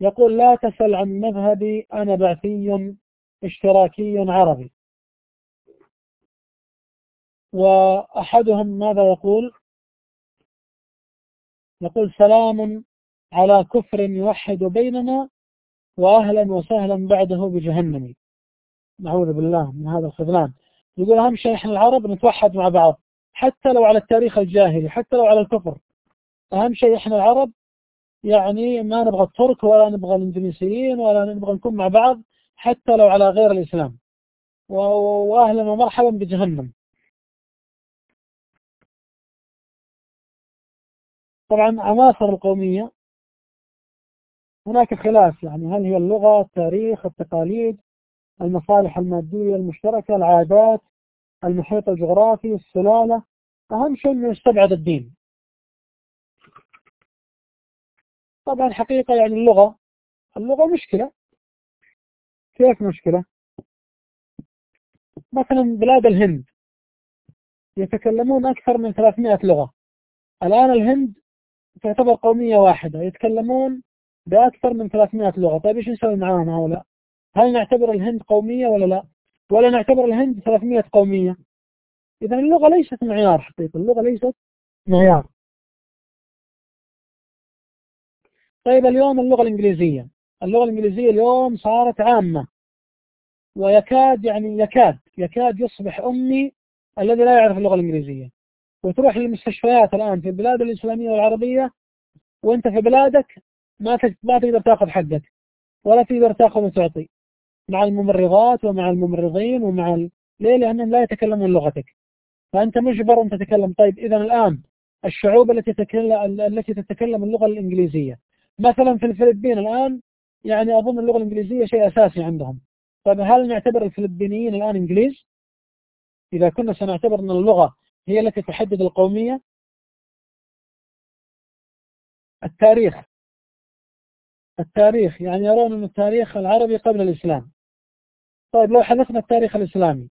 يقول لا تسل عن مذهبي أنا بعثي اشتراكي عربي. وأحدهم ماذا يقول؟ يقول سلام على كفر يوحد بيننا وأهلا وسهلا بعده بجهنم. نعوذ بالله من هذا الخذلان. يقول أهم شيء إحنا العرب نتوحد مع بعض حتى لو على التاريخ الجاهلي حتى لو على الكفر. أهم شيء إحنا العرب يعني ما نبغى الترك ولا نبغى الإندونيسيين ولا نبغى نكون مع بعض حتى لو على غير الإسلام. وأهلا ومرحبا بجهنم. طبعا عناصر القومية هناك خلاف يعني هل هي اللغة التاريخ التقاليد؟ المصالح المادية المشتركة العادات المحيط الجغرافي السلالة. أهم شيء أنه يستبعد الدين. طبعا حقيقة يعني اللغة اللغة مشكلة. كيف مشكلة؟ مثلا بلاد الهند يتكلمون أكثر من 300 لغة. الآن الهند تعتبر قومية واحدة يتكلمون بأكثر من 300 لغة. طيب إيش نسوي معاهم هؤلاء؟ هل نعتبر الهند قومية ولا لا؟ ولا نعتبر الهند 300 قومية؟ إذا اللغة ليست معيار حقيقة اللغة ليست معيار. طيب اليوم اللغة الإنجليزية. اللغة الإنجليزية اليوم صارت عامة. ويكاد يعني يكاد يكاد يصبح أمي الذي لا يعرف اللغة الإنجليزية. وتروح للمستشفيات الآن في البلاد الإسلامية والعربية وأنت في بلادك ما ما تقدر تأخذ حقك ولا تقدر تأخذ وتعطي. مع الممرضات ومع الممرضين ومع ال... ليه؟ لأنهم لا يتكلمون لغتك. فأنت مجبر أن تتكلم. طيب إذا الآن الشعوب التي تتكلم التي تتكلم اللغة الإنجليزية. مثلا في الفلبين الآن يعني أظن اللغة الإنجليزية شيء أساسي عندهم. طيب هل نعتبر الفلبينيين الآن إنجليز؟ إذا كنا سنعتبر أن اللغة هي التي تحدد القومية. التاريخ. التاريخ يعني يرون أن التاريخ العربي قبل الإسلام. طيب لو حدثنا التاريخ الإسلامي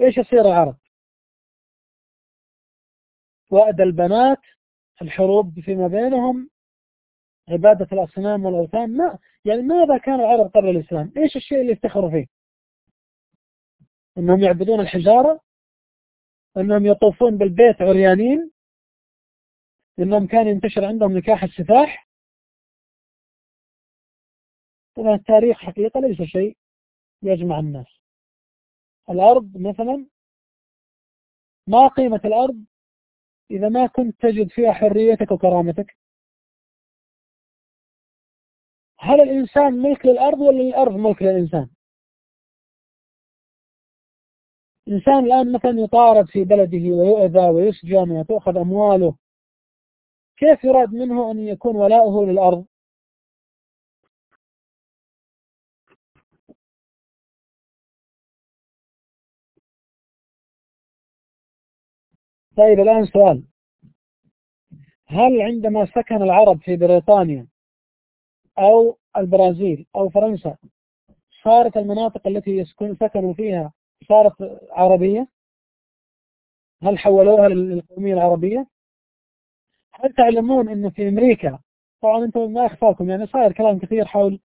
إيش يصير العرب؟ وأد البنات الحروب فيما بينهم عبادة الأصنام والأوثان ما يعني ماذا كان العرب قبل الإسلام؟ إيش الشيء اللي افتخروا فيه؟ أنهم يعبدون الحجارة أنهم يطوفون بالبيت عريانين أنهم كان ينتشر عندهم نكاح السفاح. طبعا التاريخ حقيقة ليس شيء. يجمع الناس. الأرض مثلا ما قيمة الأرض؟ إذا ما كنت تجد فيها حريتك وكرامتك. هل الإنسان ملك للأرض ولا الأرض ملك للإنسان؟ إنسان الآن مثلا يطارد في بلده ويؤذى ويسجن وتؤخذ أمواله. كيف يراد منه أن يكون ولاؤه للأرض؟ طيب الآن سؤال. هل عندما سكن العرب في بريطانيا أو البرازيل أو فرنسا صارت المناطق التي يسكن سكنوا فيها صارت عربية؟ هل حولوها للقومية العربية؟ هل تعلمون أن في أمريكا طبعا أنتم ما أخفاكم يعني صاير كلام كثير حول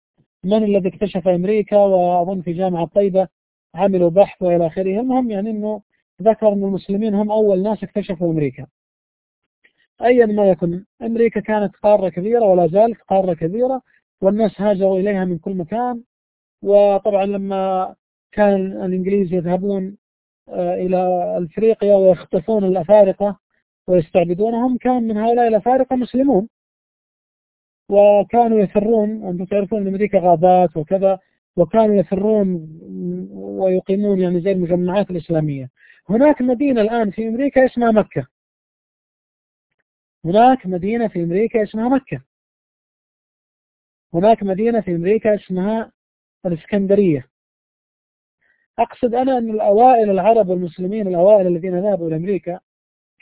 من الذي اكتشف أمريكا وأظن في جامعة طيبة عملوا بحث وإلى آخره. المهم يعني أنه ذكر أن المسلمين هم أول ناس اكتشفوا أمريكا. أيا ما يكن أمريكا كانت قارة كبيرة ولا زالت قارة كبيرة والناس هاجروا إليها من كل مكان. وطبعا لما كان الإنجليز يذهبون آه، إلى أفريقيا ويخطفون الأفارقة ويستعبدونهم كان من هؤلاء الأفارقة مسلمون. وكانوا يفرون أنتم تعرفون أن أمريكا غابات وكذا وكانوا يفرون ويقيمون يعني زي المجمعات الإسلامية. هناك مدينة الآن في أمريكا اسمها مكة. هناك مدينة في أمريكا اسمها مكة. هناك مدينة في أمريكا اسمها الإسكندرية. أقصد أنا أن الأوائل العرب والمسلمين الأوائل الذين ذهبوا إلى أمريكا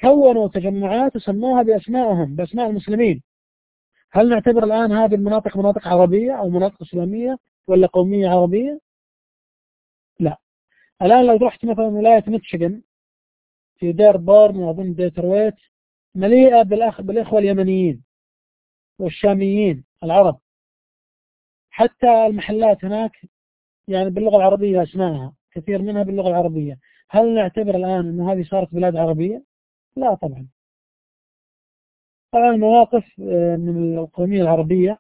كونوا تجمعات وسموها بأسمائهم بأسماء المسلمين. هل نعتبر الآن هذه المناطق مناطق عربية أو مناطق إسلامية ولا قومية عربية؟ لا. الآن لو رحت مثلا ولاية ميتشيغن في دير بورن وأظن ديترويت مليئة بالأخ بالإخوة اليمنيين والشاميين العرب. حتى المحلات هناك يعني باللغة العربية أسمائها كثير منها باللغة العربية. هل نعتبر الآن أن هذه صارت بلاد عربية؟ لا طبعا. طبعا المواقف آه، من القومية العربية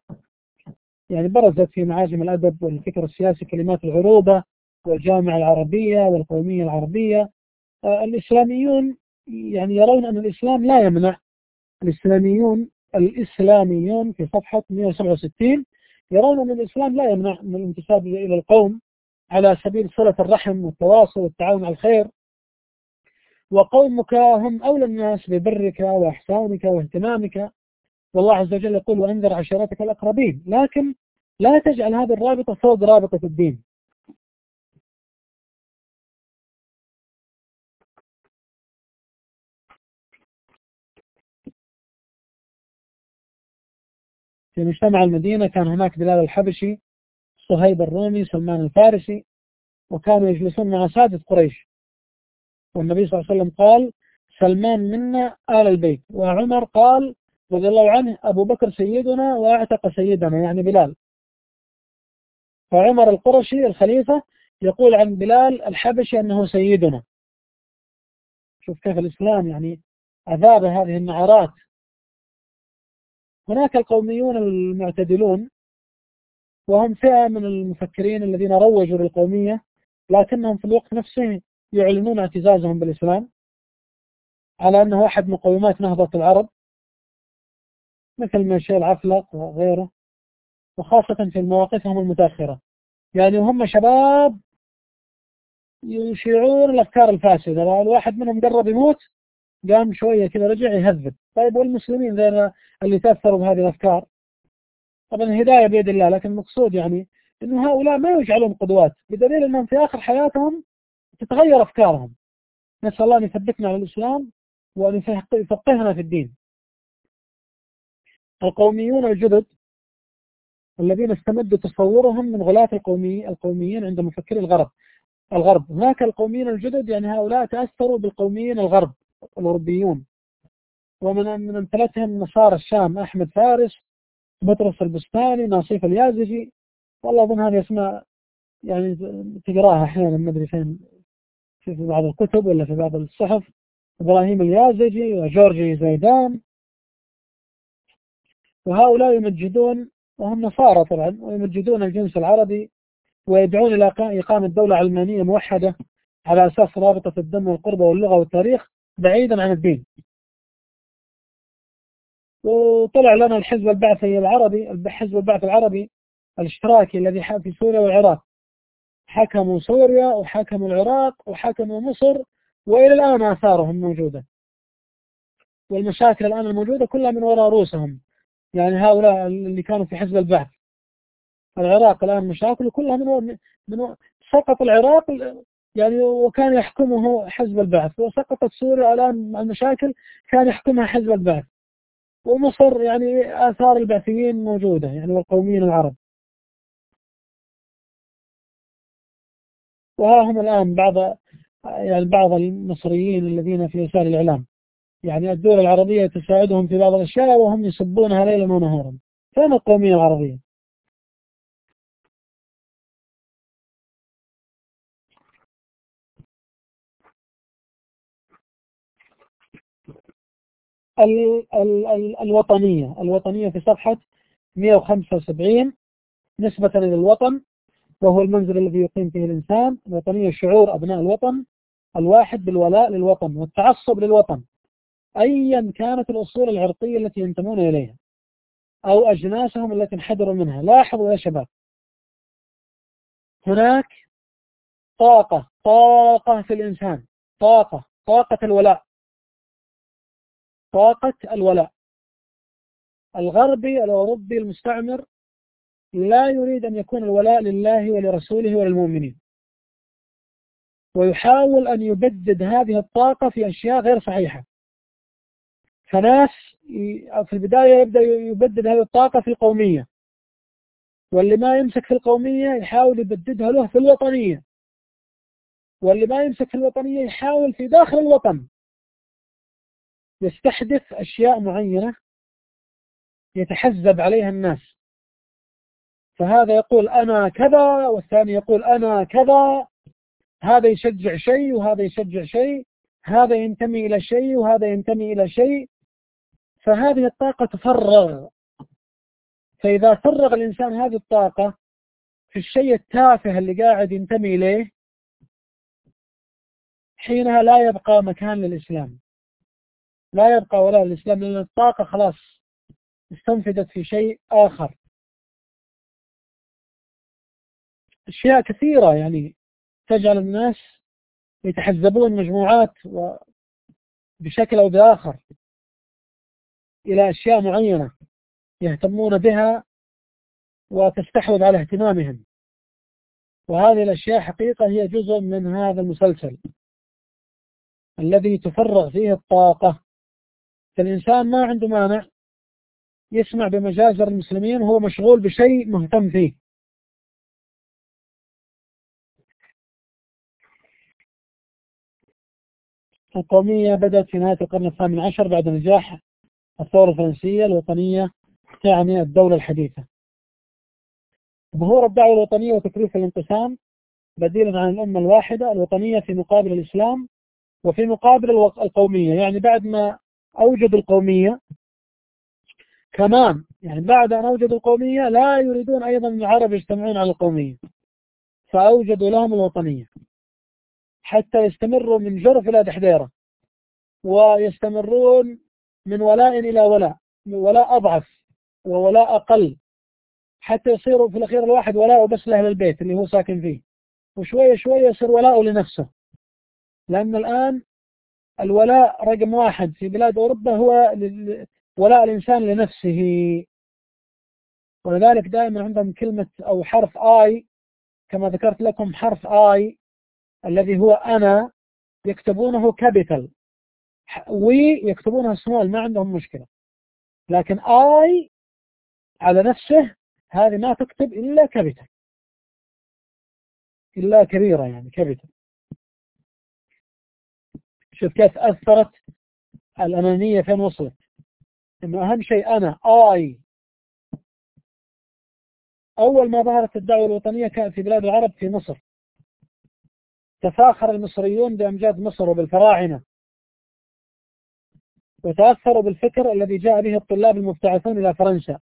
يعني برزت في معاجم الأدب والفكر السياسي كلمات العروبة والجامعة العربية والقومية العربية. آه، الإسلاميون يعني يرون أن الإسلام لا يمنع. الإسلاميون الإسلاميون في صفحة 167 يرون أن الإسلام لا يمنع من الانتساب إلى القوم على سبيل صلة الرحم والتواصل والتعاون على الخير. وقومك هم أولى الناس ببرك وإحسانك واهتمامك. والله عز وجل يقول وأنذر عشيرتك الأقربين. لكن لا تجعل هذه الرابطة فوق رابطة الدين. في مجتمع المدينة كان هناك بلال الحبشي صهيب الرومي سلمان الفارسي وكانوا يجلسون مع سادة قريش. والنبي صلى الله عليه وسلم قال سلمان منا آل البيت. وعمر قال رضي الله عنه أبو بكر سيدنا وأعتق سيدنا. يعني بلال. فعمر القرشي الخليفة يقول عن بلال الحبشي أنه سيدنا. شوف كيف الإسلام يعني أذاب هذه النعرات هناك القوميون المعتدلون وهم فئة من المفكرين الذين روجوا للقومية لكنهم في الوقت نفسه يعلنون اعتزازهم بالإسلام على أنه أحد مقومات نهضة العرب مثل ميشيل العفلق وغيره وخاصة في مواقفهم المتأخرة. يعني هم شباب يشيعون الأفكار الفاسدة الواحد منهم قرب يموت قام شوية كذا رجع يهذب. طيب والمسلمين ذين اللي تأثروا بهذه الأفكار؟ طبعا الهداية بيد الله لكن المقصود يعني أنه هؤلاء ما يجعلون قدوات بدليل أنهم في آخر حياتهم تتغير أفكارهم. نسأل الله أن يثبتنا على الإسلام وأن يفقهنا في الدين. القوميون الجدد الذين استمدوا تصورهم من غلاة القومي القوميين عند مفكري الغرب. الغرب. هناك القوميين الجدد يعني هؤلاء تأثروا بالقوميين الغرب. الأوروبيون. ومن من أمثلتهم نصارى الشام أحمد فارس بطرس البستاني ناصيف اليازجي. والله أظن هذه أسماء يعني تقراها أحيانا ما أدري فين في بعض الكتب ولا في بعض الصحف. إبراهيم اليازجي وجورجي زيدان. وهؤلاء يمجدون وهم نصارى طبعا ويمجدون الجنس العربي ويدعون إلى إقامة دولة علمانية موحدة على أساس رابطة الدم والقربة واللغة والتاريخ. بعيدا عن الدين. وطلع لنا الحزب البعثي العربي حزب البعث العربي الاشتراكي الذي في سوريا والعراق. حكموا سوريا وحكموا العراق وحكموا مصر وإلى الآن آثارهم موجودة. والمشاكل الآن الموجودة كلها من وراء رؤوسهم. يعني هؤلاء اللي كانوا في حزب البعث. العراق الآن مشاكل كلها من من سقط العراق يعني وكان يحكمه حزب البعث. وسقطت سوريا الآن المشاكل كان يحكمها حزب البعث. ومصر يعني آثار البعثيين موجودة يعني والقوميين العرب. وها هم الآن بعض يعني بعض المصريين الذين في وسائل الإعلام. يعني الدول العربية تساعدهم في بعض الأشياء وهم يسبونها ليلا ونهارا. فين القومية العربية؟ ال ال ال الوطنية. الوطنية في صفحة 175 نسبة إلى الوطن وهو المنزل الذي يقيم فيه الإنسان. الوطنية شعور أبناء الوطن الواحد بالولاء للوطن والتعصب للوطن. أيا كانت الأصول العرقية التي ينتمون إليها أو أجناسهم التي انحدروا منها. لاحظوا يا شباب. هناك طاقة طاقة في الإنسان. طاقة طاقة الولاء. طاقة الولاء. الغربي الأوروبي المستعمر لا يريد أن يكون الولاء لله ولرسوله وللمؤمنين. ويحاول أن يبدد هذه الطاقة في أشياء غير صحيحة. فناس في البداية يبدأ يبدد هذه الطاقة في القومية. واللي ما يمسك في القومية يحاول يبددها له في الوطنية. واللي ما يمسك في الوطنية يحاول في داخل الوطن. يستحدث أشياء معينة يتحزب عليها الناس. فهذا يقول أنا كذا والثاني يقول أنا كذا هذا يشجع شيء وهذا يشجع شيء هذا ينتمي إلى شيء وهذا ينتمي إلى شيء. فهذه الطاقة تفرغ. فإذا فرغ الإنسان هذه الطاقة في الشيء التافه اللي قاعد ينتمي إليه حينها لا يبقى مكان للإسلام. لا يبقى ولا الإسلام لأن الطاقة خلاص استنفدت في شيء آخر. أشياء كثيرة يعني تجعل الناس يتحزبون مجموعات بشكل أو بآخر إلى أشياء معينة يهتمون بها وتستحوذ على اهتمامهم. وهذه الأشياء حقيقة هي جزء من هذا المسلسل الذي تفرغ فيه الطاقة فالإنسان ما عنده مانع يسمع بمجازر المسلمين وهو مشغول بشيء مهتم فيه. القومية بدأت في نهاية القرن الثامن عشر بعد نجاح الثورة الفرنسية الوطنية تعني الدولة الحديثة. ظهور الدعوة الوطنية وتكليف الانقسام بديلا عن الأمة الواحدة الوطنية في مقابل الإسلام وفي مقابل القومية. يعني بعد ما أوجدوا القومية. كمان يعني بعد أن أوجدوا القومية لا يريدون أيضا العرب يجتمعون على القومية. فأوجدوا لهم الوطنية. حتى يستمروا من جرف إلى دحديرة. ويستمرون من ولاء إلى ولاء ولاء أضعف وولاء أقل. حتى يصيروا في الأخير الواحد ولاء بس لأهل البيت اللي هو ساكن فيه. وشوية شوية يصير ولاءه لنفسه. لأن الآن الولاء رقم واحد في بلاد أوروبا هو ولاء الإنسان لنفسه. ولذلك دائما عندهم كلمة أو حرف I كما ذكرت لكم حرف I الذي هو أنا يكتبونه capital و we يكتبونها small ما عندهم مشكلة. لكن I على نفسه هذه ما تكتب إلا capital إلا كبيرة يعني capital شوف كيف أثرت الأنانية فين وصلت إنه أهم شيء أنا I أول ما ظهرت الدعوة الوطنية كانت في بلاد العرب في مصر. تفاخر المصريون بأمجاد مصر وبالفراعنة. وتأثروا بالفكر الذي جاء به الطلاب المبتعثون إلى فرنسا.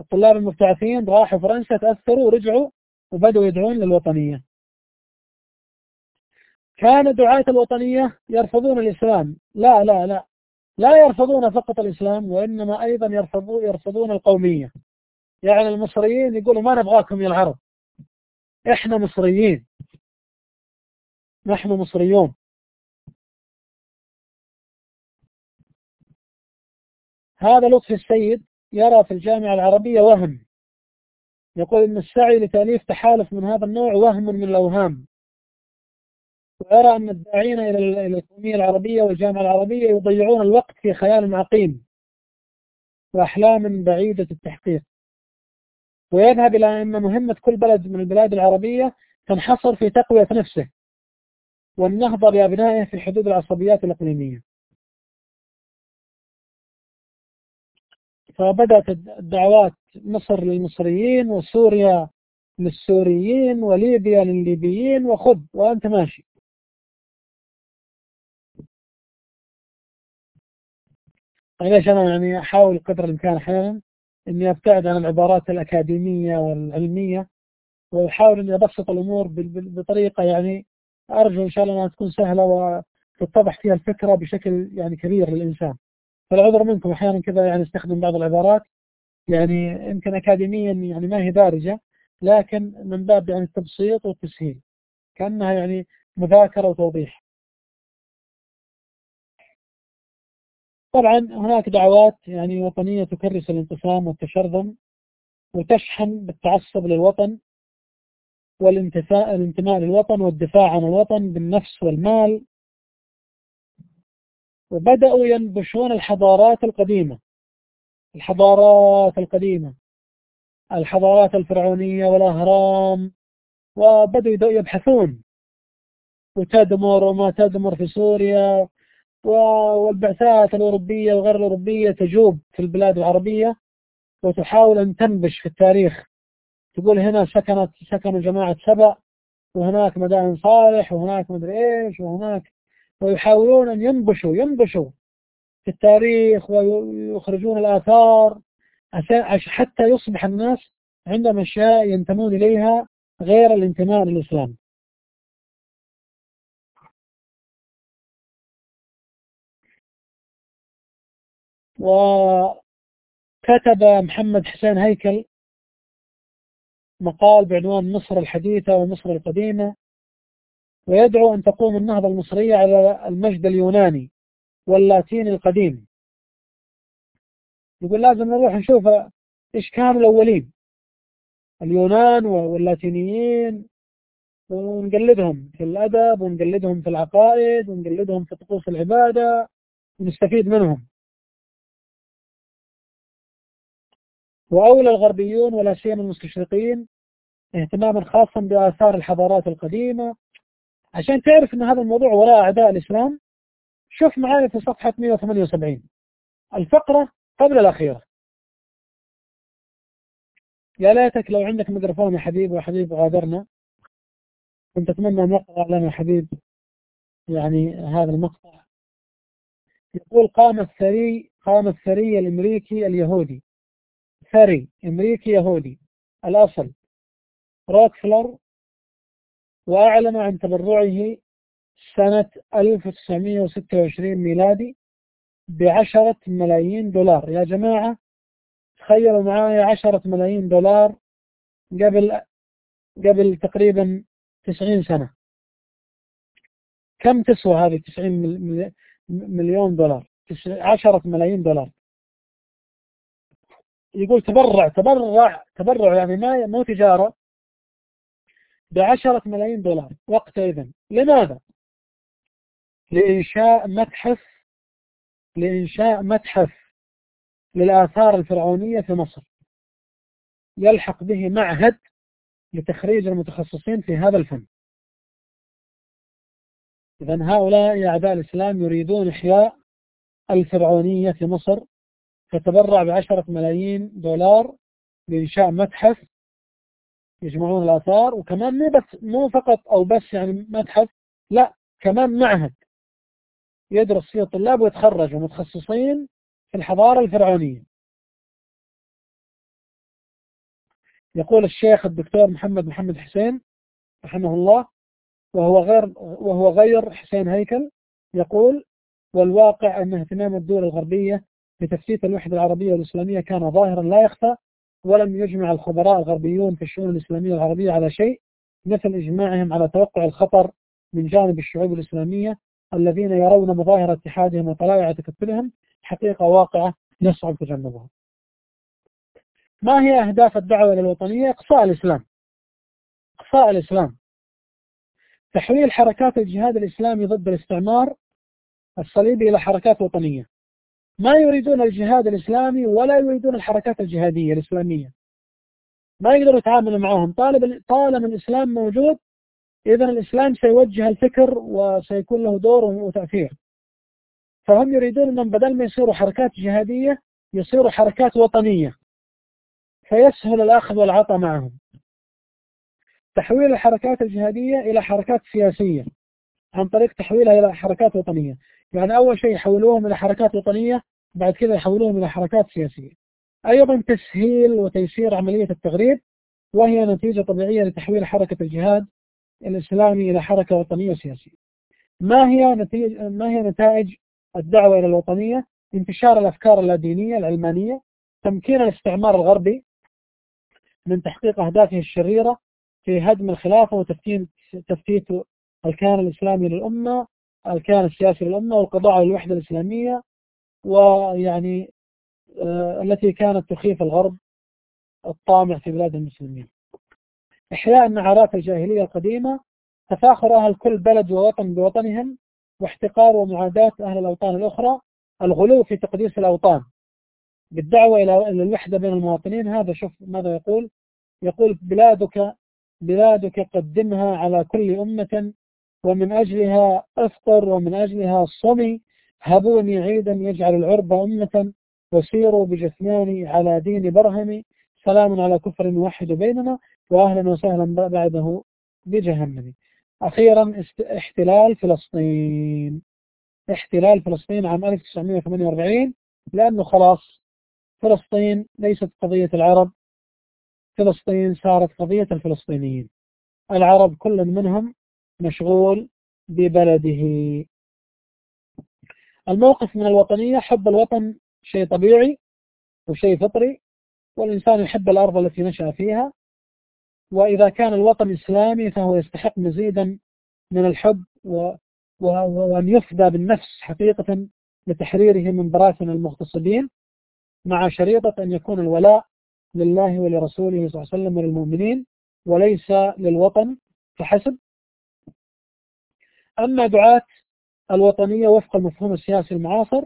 الطلاب المبتعثين راحوا فرنسا تأثروا ورجعوا وبدأوا يدعون للوطنية. كان دعاة الوطنية يرفضون الإسلام. لا لا لا. لا يرفضون فقط الإسلام وإنما أيضا يرفضون, يرفضون القومية. يعني المصريين يقولوا ما نبغاكم يا العرب. إحنا مصريين. نحن مصريون. هذا لطفي السيد يرى في الجامعة العربية وهم. يقول إن السعي لتأليف تحالف من هذا النوع وهم من الأوهام. ويرى أن الداعين إلى القومية العربية والجامعة العربية يضيعون الوقت في خيال عقيم وأحلام بعيدة التحقيق. ويذهب إلى أن مهمة كل بلد من البلاد العربية تنحصر في تقوية نفسه والنهضة بأبنائه في حدود العصبيات الإقليمية. فبدأت الدعوات مصر للمصريين وسوريا للسوريين وليبيا للليبيين وخذ وأنت ماشي. ليش أنا يعني أحاول قدر الإمكان أحيانا إني أبتعد عن العبارات الأكاديمية والعلمية وأحاول إني أبسط الأمور بطريقة يعني أرجو إن شاء الله أنها تكون سهلة وتتضح فيها الفكرة بشكل يعني كبير للإنسان. فالعذر منكم أحيانا كذا يعني أستخدم بعض العبارات. يعني يمكن أكاديميا يعني ما هي دارجة لكن من باب يعني التبسيط والتسهيل كأنها يعني مذاكرة وتوضيح. طبعا هناك دعوات يعني وطنية تكرس الانقسام والتشرذم وتشحن بالتعصب للوطن والانتماء الانتماء للوطن والدفاع عن الوطن بالنفس والمال. وبدأوا ينبشون الحضارات القديمة. الحضارات القديمة. الحضارات الفرعونية والأهرام. وبدأوا يبحثون. وتدمر وما تدمر في سوريا. والبعثات الأوروبية وغير الأوروبية تجوب في البلاد العربية وتحاول أن تنبش في التاريخ. تقول هنا سكنت سكنوا جماعة سبأ وهناك مدائن صالح وهناك مدري إيش وهناك. ويحاولون أن ينبشوا ينبشوا في التاريخ ويخرجون الآثار. حتى يصبح الناس عندهم أشياء ينتمون إليها غير الانتماء للإسلام. وكتب محمد حسين هيكل مقال بعنوان مصر الحديثة ومصر القديمة ويدعو أن تقوم النهضة المصرية على المجد اليوناني واللاتيني القديم. يقول لازم نروح نشوف إيش كانوا الأولين اليونان واللاتينيين ونقلدهم في الأدب ونقلدهم في العقائد ونقلدهم في طقوس العبادة ونستفيد منهم. وأولى الغربيون ولا سيما المستشرقين اهتماما خاصا بآثار الحضارات القديمة. عشان تعرف أن هذا الموضوع وراء أعداء الإسلام شوف معايا في صفحة 178 الفقرة قبل الأخيرة. يا ليتك لو عندك ميكروفون يا حبيبي وحبيب غادرنا. كنت أتمنى أن يقرأ لنا حبيب يعني هذا المقطع. يقول قام الثري قام الثري الأمريكي اليهودي. ثري أمريكي يهودي. الأصل روكفلر وأعلن عن تبرعه سنة 1926 ميلادي بعشرة ملايين دولار. يا جماعة تخيلوا معايا عشرة ملايين دولار قبل قبل تقريبا 90 سنة. كم تسوى هذه 90 مليون دولار؟ 10 ملايين دولار. يقول تبرع تبرع تبرع يعني ما مو تجارة بعشرة ملايين دولار وقتئذ لماذا؟ لإنشاء متحف لإنشاء متحف للآثار الفرعونية في مصر. يلحق به معهد لتخريج المتخصصين في هذا الفن. إذا هؤلاء أعداء الإسلام يريدون إحياء الفرعونية في مصر فتبرع بعشرة ملايين دولار لإنشاء متحف يجمعون الآثار وكمان مو بس مو فقط أو بس يعني متحف لا كمان معهد يدرس فيه الطلاب ويتخرجوا متخصصين في الحضارة الفرعونية. يقول الشيخ الدكتور محمد محمد حسين رحمه الله وهو غير وهو غير حسين هيكل يقول والواقع أن اهتمام الدول الغربية بتفتيت الوحدة العربية والإسلامية كان ظاهرا لا يخفى ولم يجمع الخبراء الغربيون في الشؤون الإسلامية العربية على شيء مثل إجماعهم على توقع الخطر من جانب الشعوب الإسلامية الذين يرون مظاهر اتحادهم وطلائع تكتلهم حقيقة واقعة يصعب تجنبها. ما هي أهداف الدعوة للوطنية؟ إقصاء الإسلام. إقصاء الإسلام. تحويل حركات الجهاد الإسلامي ضد الاستعمار الصليبي إلى حركات وطنية. ما يريدون الجهاد الإسلامي ولا يريدون الحركات الجهادية الإسلامية. ما يقدروا يتعاملوا معهم. طالب طالما الإسلام موجود إذا الإسلام سيوجه الفكر وسيكون له دور وتأثير. فهم يريدون أنهم بدل ما يصيروا حركات جهادية يصيروا حركات وطنية. فيسهل الأخذ والعطاء معهم. تحويل الحركات الجهادية إلى حركات سياسية عن طريق تحويلها إلى حركات وطنية. يعني أول شيء يحولوهم إلى حركات وطنية بعد كذا يحولوهم إلى حركات سياسية. أيضا تسهيل وتيسير عملية التغريب وهي نتيجة طبيعية لتحويل حركة الجهاد الإسلامي إلى حركة وطنية سياسية. ما هي نتيجة ما هي نتائج الدعوة إلى الوطنية؟ انتشار الأفكار اللادينية العلمانية تمكين الاستعمار الغربي من تحقيق أهدافه الشريرة في هدم الخلافة وتفتيت تفتيت الكيان الإسلامي للأمة الكيان السياسي للأمة والقضاء على الوحدة الإسلامية ويعني آه التي كانت تخيف الغرب الطامع في بلاد المسلمين. إحياء النعرات الجاهلية القديمة تفاخر أهل كل بلد ووطن بوطنهم واحتقار ومعاداة أهل الأوطان الأخرى الغلو في تقديس الأوطان. بالدعوة إلى الوحدة بين المواطنين هذا شوف ماذا يقول؟ يقول بلادك بلادك قدمها على كل أمة ومن أجلها أفطر ومن أجلها صمي هبوني عيدا يجعل العرب أمة وسيروا بجثماني على دين برهم سلام على كفر موحد بيننا وأهلا وسهلا بعده بجهنم. أخيرا احتلال فلسطين. احتلال فلسطين عام 1948 لأنه خلاص فلسطين ليست قضية العرب فلسطين صارت قضية الفلسطينيين. العرب كل منهم مشغول ببلده. الموقف من الوطنية حب الوطن شيء طبيعي وشيء فطري والإنسان يحب الأرض التي نشأ فيها وإذا كان الوطن إسلامي فهو يستحق مزيدا من الحب و... و... وأن يفدى بالنفس حقيقة لتحريره من براثن المغتصبين مع شريطة أن يكون الولاء لله ولرسوله صلى الله عليه وسلم وللمؤمنين وليس للوطن فحسب أما دعاة الوطنية وفق المفهوم السياسي المعاصر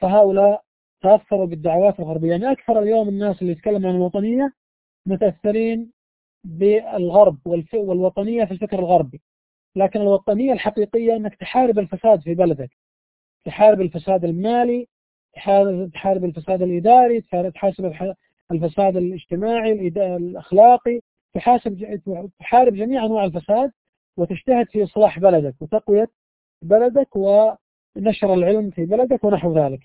فهؤلاء تأثروا بالدعوات الغربية. يعني أكثر اليوم الناس اللي يتكلم عن الوطنية متأثرين بالغرب والوطنية في الفكر الغربي. لكن الوطنية الحقيقية أنك تحارب الفساد في بلدك تحارب الفساد المالي تحارب الفساد الإداري تحاسب الفساد الاجتماعي الأخلاقي تحاسب تحارب جميع أنواع الفساد. وتجتهد في إصلاح بلدك وتقوية بلدك ونشر العلم في بلدك ونحو ذلك.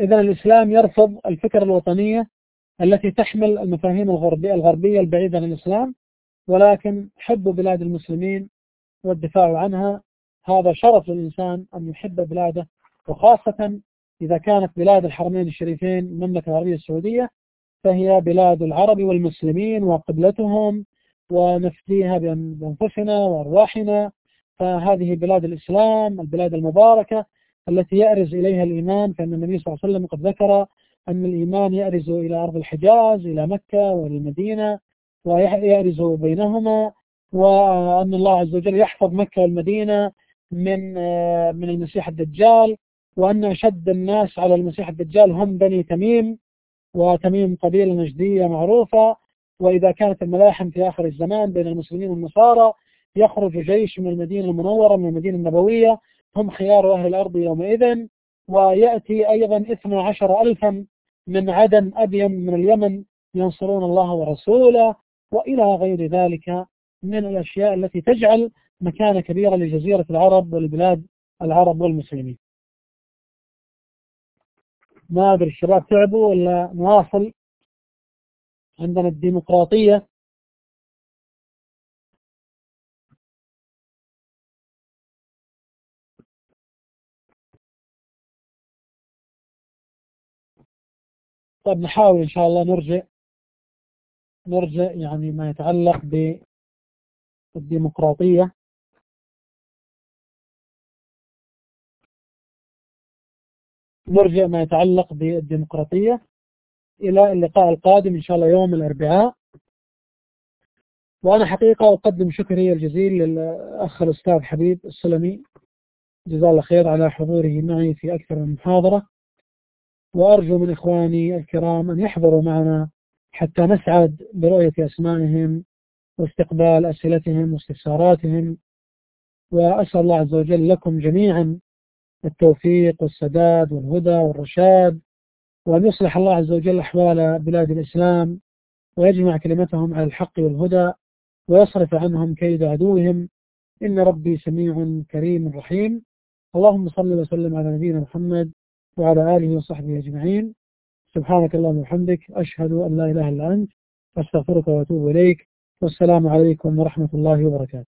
إذا الإسلام يرفض الفكرة الوطنية التي تحمل المفاهيم الغربية, الغربية البعيدة عن الإسلام ولكن حب بلاد المسلمين والدفاع عنها هذا شرف للإنسان أن يحب بلاده وخاصة إذا كانت بلاد الحرمين الشريفين المملكة العربية السعودية فهي بلاد العرب والمسلمين وقبلتهم ونفديها بأنفسنا وأرواحنا. فهذه بلاد الإسلام البلاد المباركة التي يأرز إليها الإيمان فإن النبي صلى الله عليه وسلم قد ذكر أن الإيمان يأرز إلى أرض الحجاز إلى مكة والمدينة ويأرز بينهما وأن الله عز وجل يحفظ مكة والمدينة من من المسيح الدجال وأن أشد الناس على المسيح الدجال هم بني تميم. وتميم قبيلة نجدية معروفة وإذا كانت الملاحم في آخر الزمان بين المسلمين والنصارى يخرج جيش من المدينة المنورة من المدينة النبوية هم خيار أهل الأرض يومئذ ويأتي أيضا 12 ألفا من عدن أبين من اليمن ينصرون الله ورسوله وإلى غير ذلك من الأشياء التي تجعل مكانة كبيرة لجزيرة العرب والبلاد العرب والمسلمين. ما أدري الشباب تعبوا ولا نواصل عندنا الديمقراطية. طيب نحاول إن شاء الله نرجع نرجع يعني ما يتعلق بالديمقراطية. نرجع ما يتعلق بالديمقراطية. إلى اللقاء القادم إن شاء الله يوم الأربعاء. وأنا حقيقة أقدم شكري الجزيل للأخ الأستاذ حبيب السلمي. جزاه الله خير على حضوره معي في أكثر من محاضرة. وأرجو من إخواني الكرام أن يحضروا معنا حتى نسعد برؤية أسمائهم واستقبال أسئلتهم واستفساراتهم. وأسأل الله عز وجل لكم جميعا التوفيق والسداد والهدى والرشاد وأن يصلح الله عز وجل أحوال بلاد الإسلام ويجمع كلمتهم على الحق والهدى ويصرف عنهم كيد عدوهم. إن ربي سميع كريم رحيم. اللهم صل وسلم على نبينا محمد وعلى آله وصحبه أجمعين. سبحانك اللهم وبحمدك أشهد أن لا إله إلا أنت أستغفرك وأتوب إليك. والسلام عليكم ورحمة الله وبركاته.